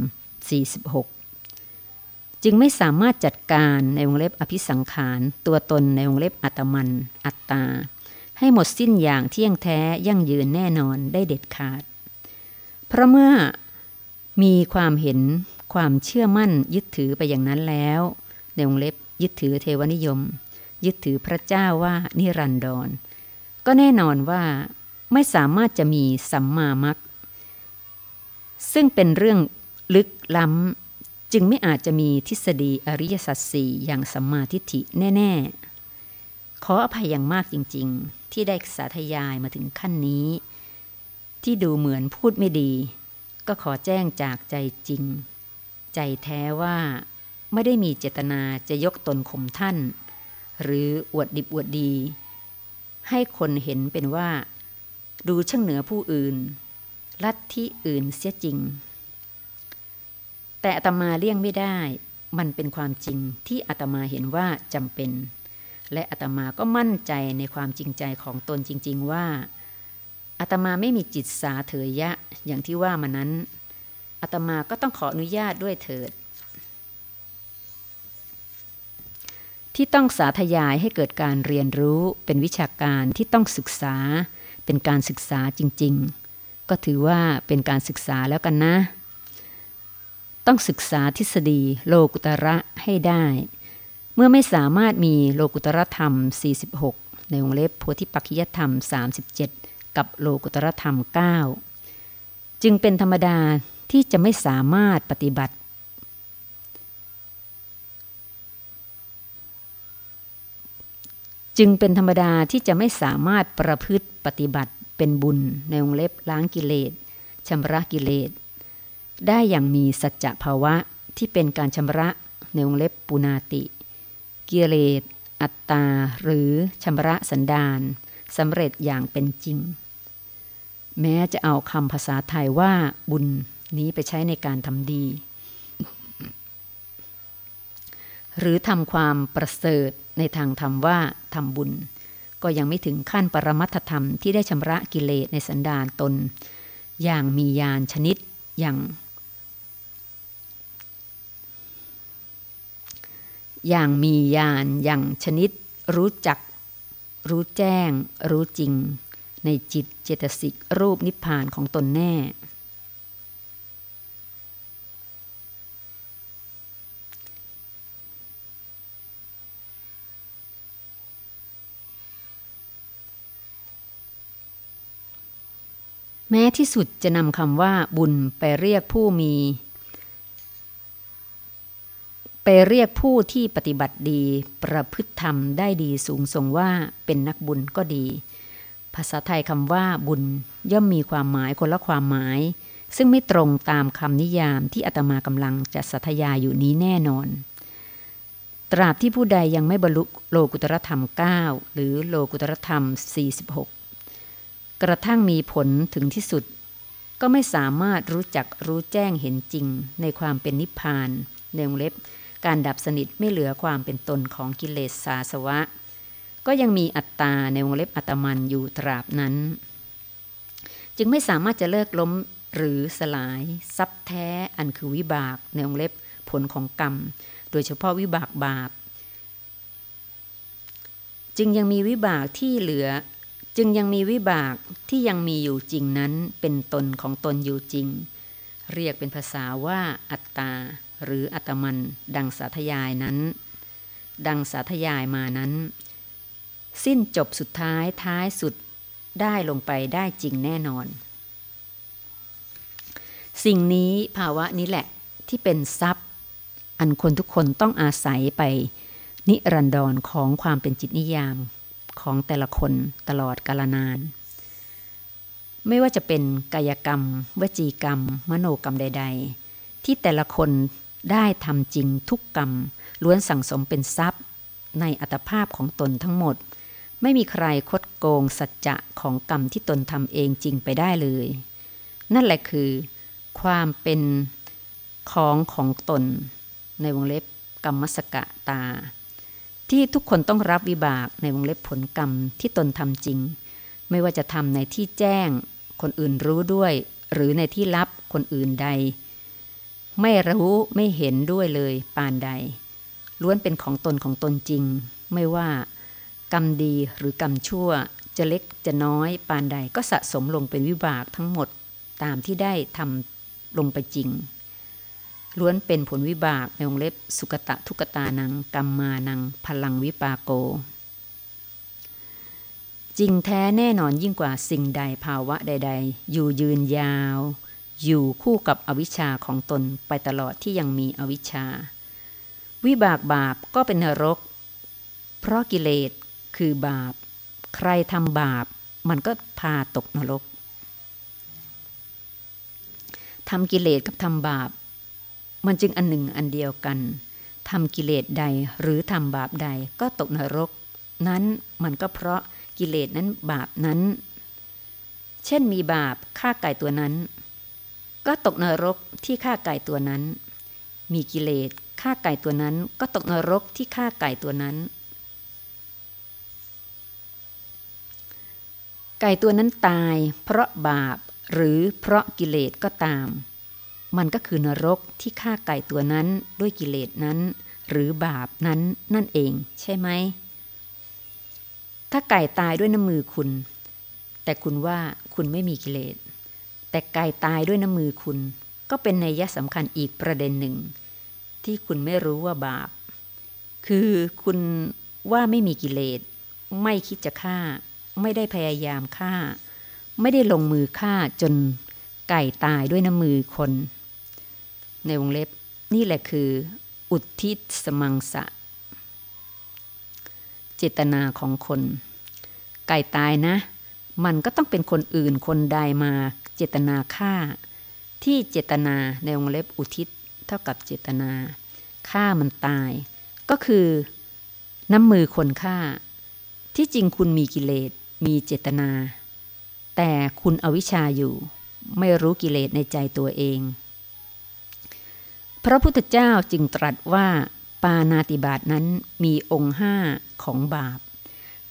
46 จึงไม่สามารถจัดการในวงเล็บอภิสังขาร ตัวตนในวงเล็บอัตมัน อัตตา ให้หมดสิ้นอย่างเที่ยงแท้ยั่งยืนแน่นอนได้เด็ดขาด เพราะเมื่อมีความเห็นความเชื่อมั่นยึดถือไปอย่างนั้นแล้ว ในวงเล็บยึดถือเทวนิยม ยึดถือพระเจ้าว่านิรันดร ก็แน่นอนว่าไม่สามารถจะมีสัมมามัคซึ่งเป็นเรื่อง ลึกล้ำ จึงไม่อาจจะมีทฤษฎีอริยสัจสี่อย่างสัมมาทิฏฐิแน่ ๆ ขออภัยอย่างมากจริง ๆ ที่ได้สาธยายมาถึงขั้นนี้ ที่ดูเหมือนพูดไม่ดี ก็ขอแจ้งจากใจจริง ใจแท้ว่าไม่ได้มีเจตนาจะยกตนข่มท่าน หรืออวดดิบอวดดี ให้คนเห็นเป็นว่า ดูช่างเหนือผู้อื่น ลัทธิอื่นเสียจริง แต่อาตมาเลี่ยงไม่ได้ มันเป็นความจริงที่อาตมาเห็นว่าจำเป็น และอาตมาก็มั่นใจในความจริงใจของตนจริง ๆ ว่าอาตมาไม่มีจิตสาเถยะอย่างที่ว่ามานั้นอาตมาก็ต้องขออนุญาตด้วยเถิด ที่ต้องสาธยายให้เกิดการเรียนรู้เป็นวิชาการที่ต้องศึกษา เป็นการศึกษาจริง ๆ ก็ถือว่าเป็นการศึกษาแล้วกันนะ ต้องศึกษาทฤษฎีโลกุตระให้ได้ เมื่อไม่สามารถมีโลกุตระธรรม 46 ในวงเล็บโพธิปักขิยธรรม 37 กับโลกุตระธรรม 9 จึงเป็นธรรมดาที่จะไม่สามารถปฏิบัติ จึงเป็นธรรมดาที่จะไม่สามารถประพฤติปฏิบัติเป็นบุญในวงเล็บล้างกิเลสชำระกิเลส ได้อย่างมีสัจภาวะที่เป็นการชำระในวงเล็บปุนาติกิเลสอัตตา หรือชำระสันดานสำเร็จอย่างเป็นจริง แม้จะเอาคำภาษาไทยว่าบุญนี้ไปใช้ในการทำดี หรือทำความประเสริฐในทางธรรมว่าทำบุญ ก็ยังไม่ถึงขั้นปรมัตธรรมที่ได้ชำระกิเลสในสันดานตน อย่างมียานชนิดอย่าง อย่างมียานอย่างชนิด รู้จัก รู้แจ้ง รู้จริง ในจิตเจตสิกรูปนิพพานของตนแน่ แม้ที่สุดจะนำคำว่าบุญไปเรียกผู้มี ไปเรียกผู้ที่ปฏิบัติดี ประพฤติธรรมได้ดีสูงส่งว่าเป็นนักบุญก็ดี ภาษาไทยคำว่าบุญย่อมมีความหมายคนละความหมาย ซึ่งไม่ตรงตามคำนิยามที่อาตมากำลังจะสัทยาอยู่นี้แน่นอน ตราบที่ผู้ใดยังไม่บรรลุโลกุตรธรรม 9 หรือโลกุตรธรรม 46 กระทั่งมีผลถึงที่สุด ก็ไม่สามารถรู้จักรู้แจ้งเห็นจริงในความเป็นนิพพานในวงเล็บ การดับสนิทไม่เหลือความเป็นตนของกิเลสสาสวะ ก็ยังมีอัตตาในวงเล็บอัตมันอยู่ตราบนั้น จึงไม่สามารถจะเลิกล้มหรือสลายซับแท้อันคือวิบากในวงเล็บผลของกรรม โดยเฉพาะวิบากบาป จึงยังมีวิบากที่เหลือ จึงยังมีวิบากที่ยังมีอยู่จริงนั้นเป็นตนของตนอยู่จริง เรียกเป็นภาษาว่าอัตตา หรืออัตมันดังสาธยายนั้น ดังสาธยายมานั้น สิ้นจบสุดท้ายท้ายสุดได้ลงไปได้จริงแน่นอน สิ่งนี้ภาวะนี้แหละที่เป็นทรัพย์ อันคนทุกคนต้องอาศัยไป นิรันดรของความเป็นจิตนิยามของแต่ละคนตลอดกาลนาน ไม่ว่าจะเป็นกายกรรม วจีกรรม มโนกรรมใด ๆ ที่แต่ละคน ได้ทำจริงทุกกรรม ล้วนสั่งสมเป็นทรัพย์ ในอัตภาพของตนทั้งหมด ไม่มีใครคดโกงสัจจะของกรรมที่ตนทำเองจริงไปได้เลย นั่นแหละคือ ความเป็นของของตน ในวงเล็บกรรมสกะตา ที่ทุกคนต้องรับวิบากในวงเล็บผลกรรมที่ตนทำจริง ไม่ว่าจะทำในที่แจ้ง คนอื่นรู้ด้วย หรือในที่ลับคนอื่นใด ไม่รู้ไม่เห็นด้วยเลยปานใด ล้วนเป็นของตนของตนจริง ไม่ว่ากรรมดีหรือกรรมชั่วจะเล็กจะน้อยปานใดก็สะสมลงเป็นวิบากทั้งหมดตามที่ได้ทำลงไปจริง ล้วนเป็นผลวิบากในวงเล็บสุกตะทุกตานังกรรมมานัง พลังวิปาโก จริงแท้แน่นอนยิ่งกว่าสิ่งใดภาวะใด ๆ อยู่ยืนยาว อยู่คู่กับอวิชชาของตนไปตลอดที่ยังมีอวิชชา วิบากบาปก็เป็นนรก เพราะกิเลสคือบาป ใครทำบาป มันก็พาตกนรกทำกิเลสกับทำบาป มันจึงอันหนึ่งอันเดียวกันทำกิเลสใดหรือทำบาปใดก็ตกนรก นั้นมันก็เพราะกิเลสนั้นบาปนั้น เช่นมีบาปฆ่าไก่ตัวนั้น ก็ตกนรกที่ฆ่าไก่ตัวนั้น มีกิเลสฆ่าไก่ตัวนั้น ก็ตกนรกที่ฆ่าไก่ตัวนั้น ไก่ตัวนั้นตาย เพราะบาปหรือเพราะกิเลสก็ตาม มันก็คือนรกที่ฆ่าไก่ตัวนั้นด้วยกิเลสนั้น หรือบาปนั้นนั่นเองใช่ไหม ถ้าไก่ตายด้วยน้ำมือคุณ แต่คุณว่าคุณไม่มีกิเลส แต่ไก่ตายด้วยน้ำมือคุณ ก็เป็นในยะสำคัญอีกประเด็นหนึ่ง ที่คุณไม่รู้ว่าบาป คือคุณว่าไม่มีกิเลส ไม่คิดจะฆ่า ไม่ได้พยายามฆ่า ไม่ได้ลงมือฆ่าจนไก่ตายด้วยน้ำมือคน ในวงเล็บนี่แหละคือ อุทิศสมังสะ เจตนาของคน ไก่ตายนะ มันก็ต้องเป็นคนอื่นคนใดมา เจตนาฆ่า ที่เจตนาในวงเล็บอุทิศ เท่ากับเจตนาฆ่ามันตาย ก็คือน้ำมือคนฆ่า ที่จริงคุณมีกิเลสมีเจตนา แต่คุณอวิชชาอยู่ ไม่รู้กิเลสในใจตัวเอง พระพุทธเจ้าจึงตรัสว่าปานาติบาตนั้นมีองค์ห้าของบาป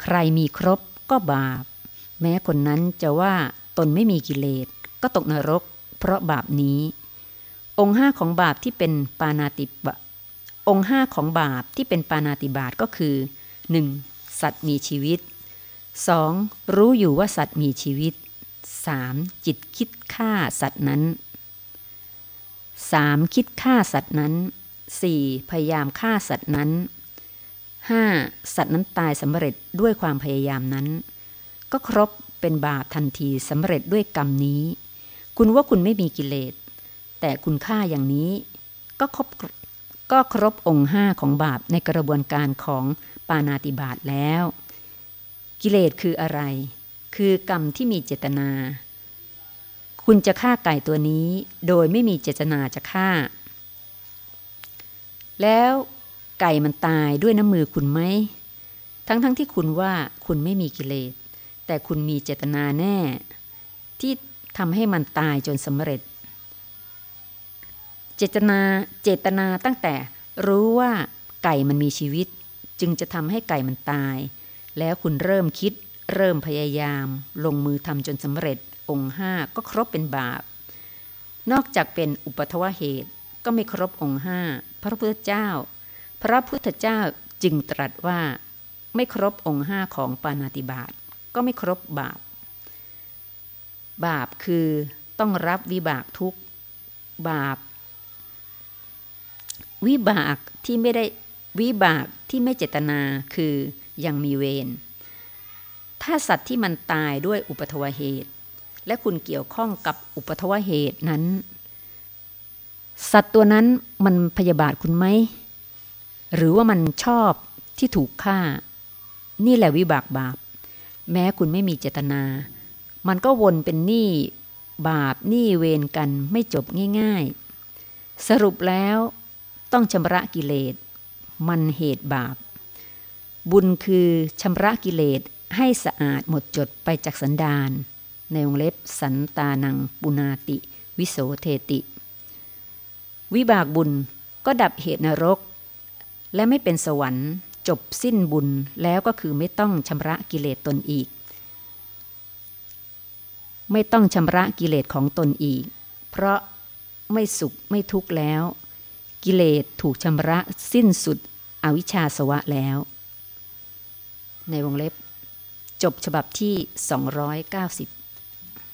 ใครมีครบก็บาป แม้คนนั้นจะว่าตนไม่มีกิเลส ก็ตกนรก เพราะบาปนี้ องค์ห้าของบาปที่เป็นปานาติบะองค์ห้าของบาปที่เป็นปานาติบาตก็คือ 1. สัตว์มีชีวิต 2. รู้อยู่ว่าสัตว์มีชีวิต 3. จิตคิดฆ่าสัตว์นั้น 3. คิดฆ่าสัตว์นั้น 4. พยายามฆ่าสัตว์นั้น 5. สัตว์นั้นตายสำเร็จด้วยความพยายามนั้น ก็ครบเป็นบาปทันทีสำเร็จด้วยกรรมนี้ คุณว่าคุณไม่มีกิเลส แต่คุณฆ่าอย่างนี้ก็ครบก็ครบองค์ห้าของบาปในกระบวนการของปานาติบาตแล้ว กิเลสคืออะไร คือกรรมที่มีเจตนา คุณจะฆ่าไก่ตัวนี้โดยไม่มีเจตนาจะฆ่า แล้วไก่มันตายด้วยน้ำมือคุณไหม ทั้งๆทที่คุณว่าคุณไม่มีกิเลส แต่คุณมีเจตนาแน่ ที่ ทำให้มันตายจนสำเร็จ เจตนาเจตนาตั้งแต่รู้ว่าไก่มันมีชีวิต จึงจะทำให้ไก่มันตาย แล้วคุณเริ่มคิด เริ่มพยายาม ลงมือทำจนสำเร็จ องค์ห้าก็ครบเป็นบาป นอกจากเป็นอุปทวเหตุก็ไม่ครบองค์ห้าพระพุทธเจ้า พระพุทธเจ้าจึงตรัสว่า ไม่ครบองค์ห้าของปานาติบาตก็ไม่ครบบาป บาปคือต้องรับวิบากทุกบาป วิบากที่ไม่ได้วิบากที่ไม่เจตนาคือยังมีเวรถ้าสัตว์ที่มันตายด้วยอุปทวเหตุ และคุณเกี่ยวข้องกับอุปทวเหตุนั้น สัตว์ตัวนั้นมันพยาบาทคุณไหมหรือว่ามันชอบที่ถูกฆ่า นี่แหละวิบากบาป แม้คุณไม่มีเจตนา มันก็วนเป็นหนี้บาปหนี้เวรกันไม่จบง่ายๆ สรุปแล้วต้องชำระกิเลส มันเหตุบาป บุญคือชำระกิเลสให้สะอาดหมดจดไปจากสันดานในวงเล็บสันตานังปุนาติ วิโสเทติ วิบากบุญก็ดับเหตุนรก และไม่เป็นสวรรค์จบสิ้นบุญแล้วก็คือไม่ต้องชำระกิเลสตนอีก ไม่ต้องชำระกิเลสของตนอีก เพราะไม่สุขไม่ทุกข์แล้ว กิเลสถูกชำระสิ้นสุดอวิชชาสวะแล้ว ในวงเล็บ จบฉบับที่ 290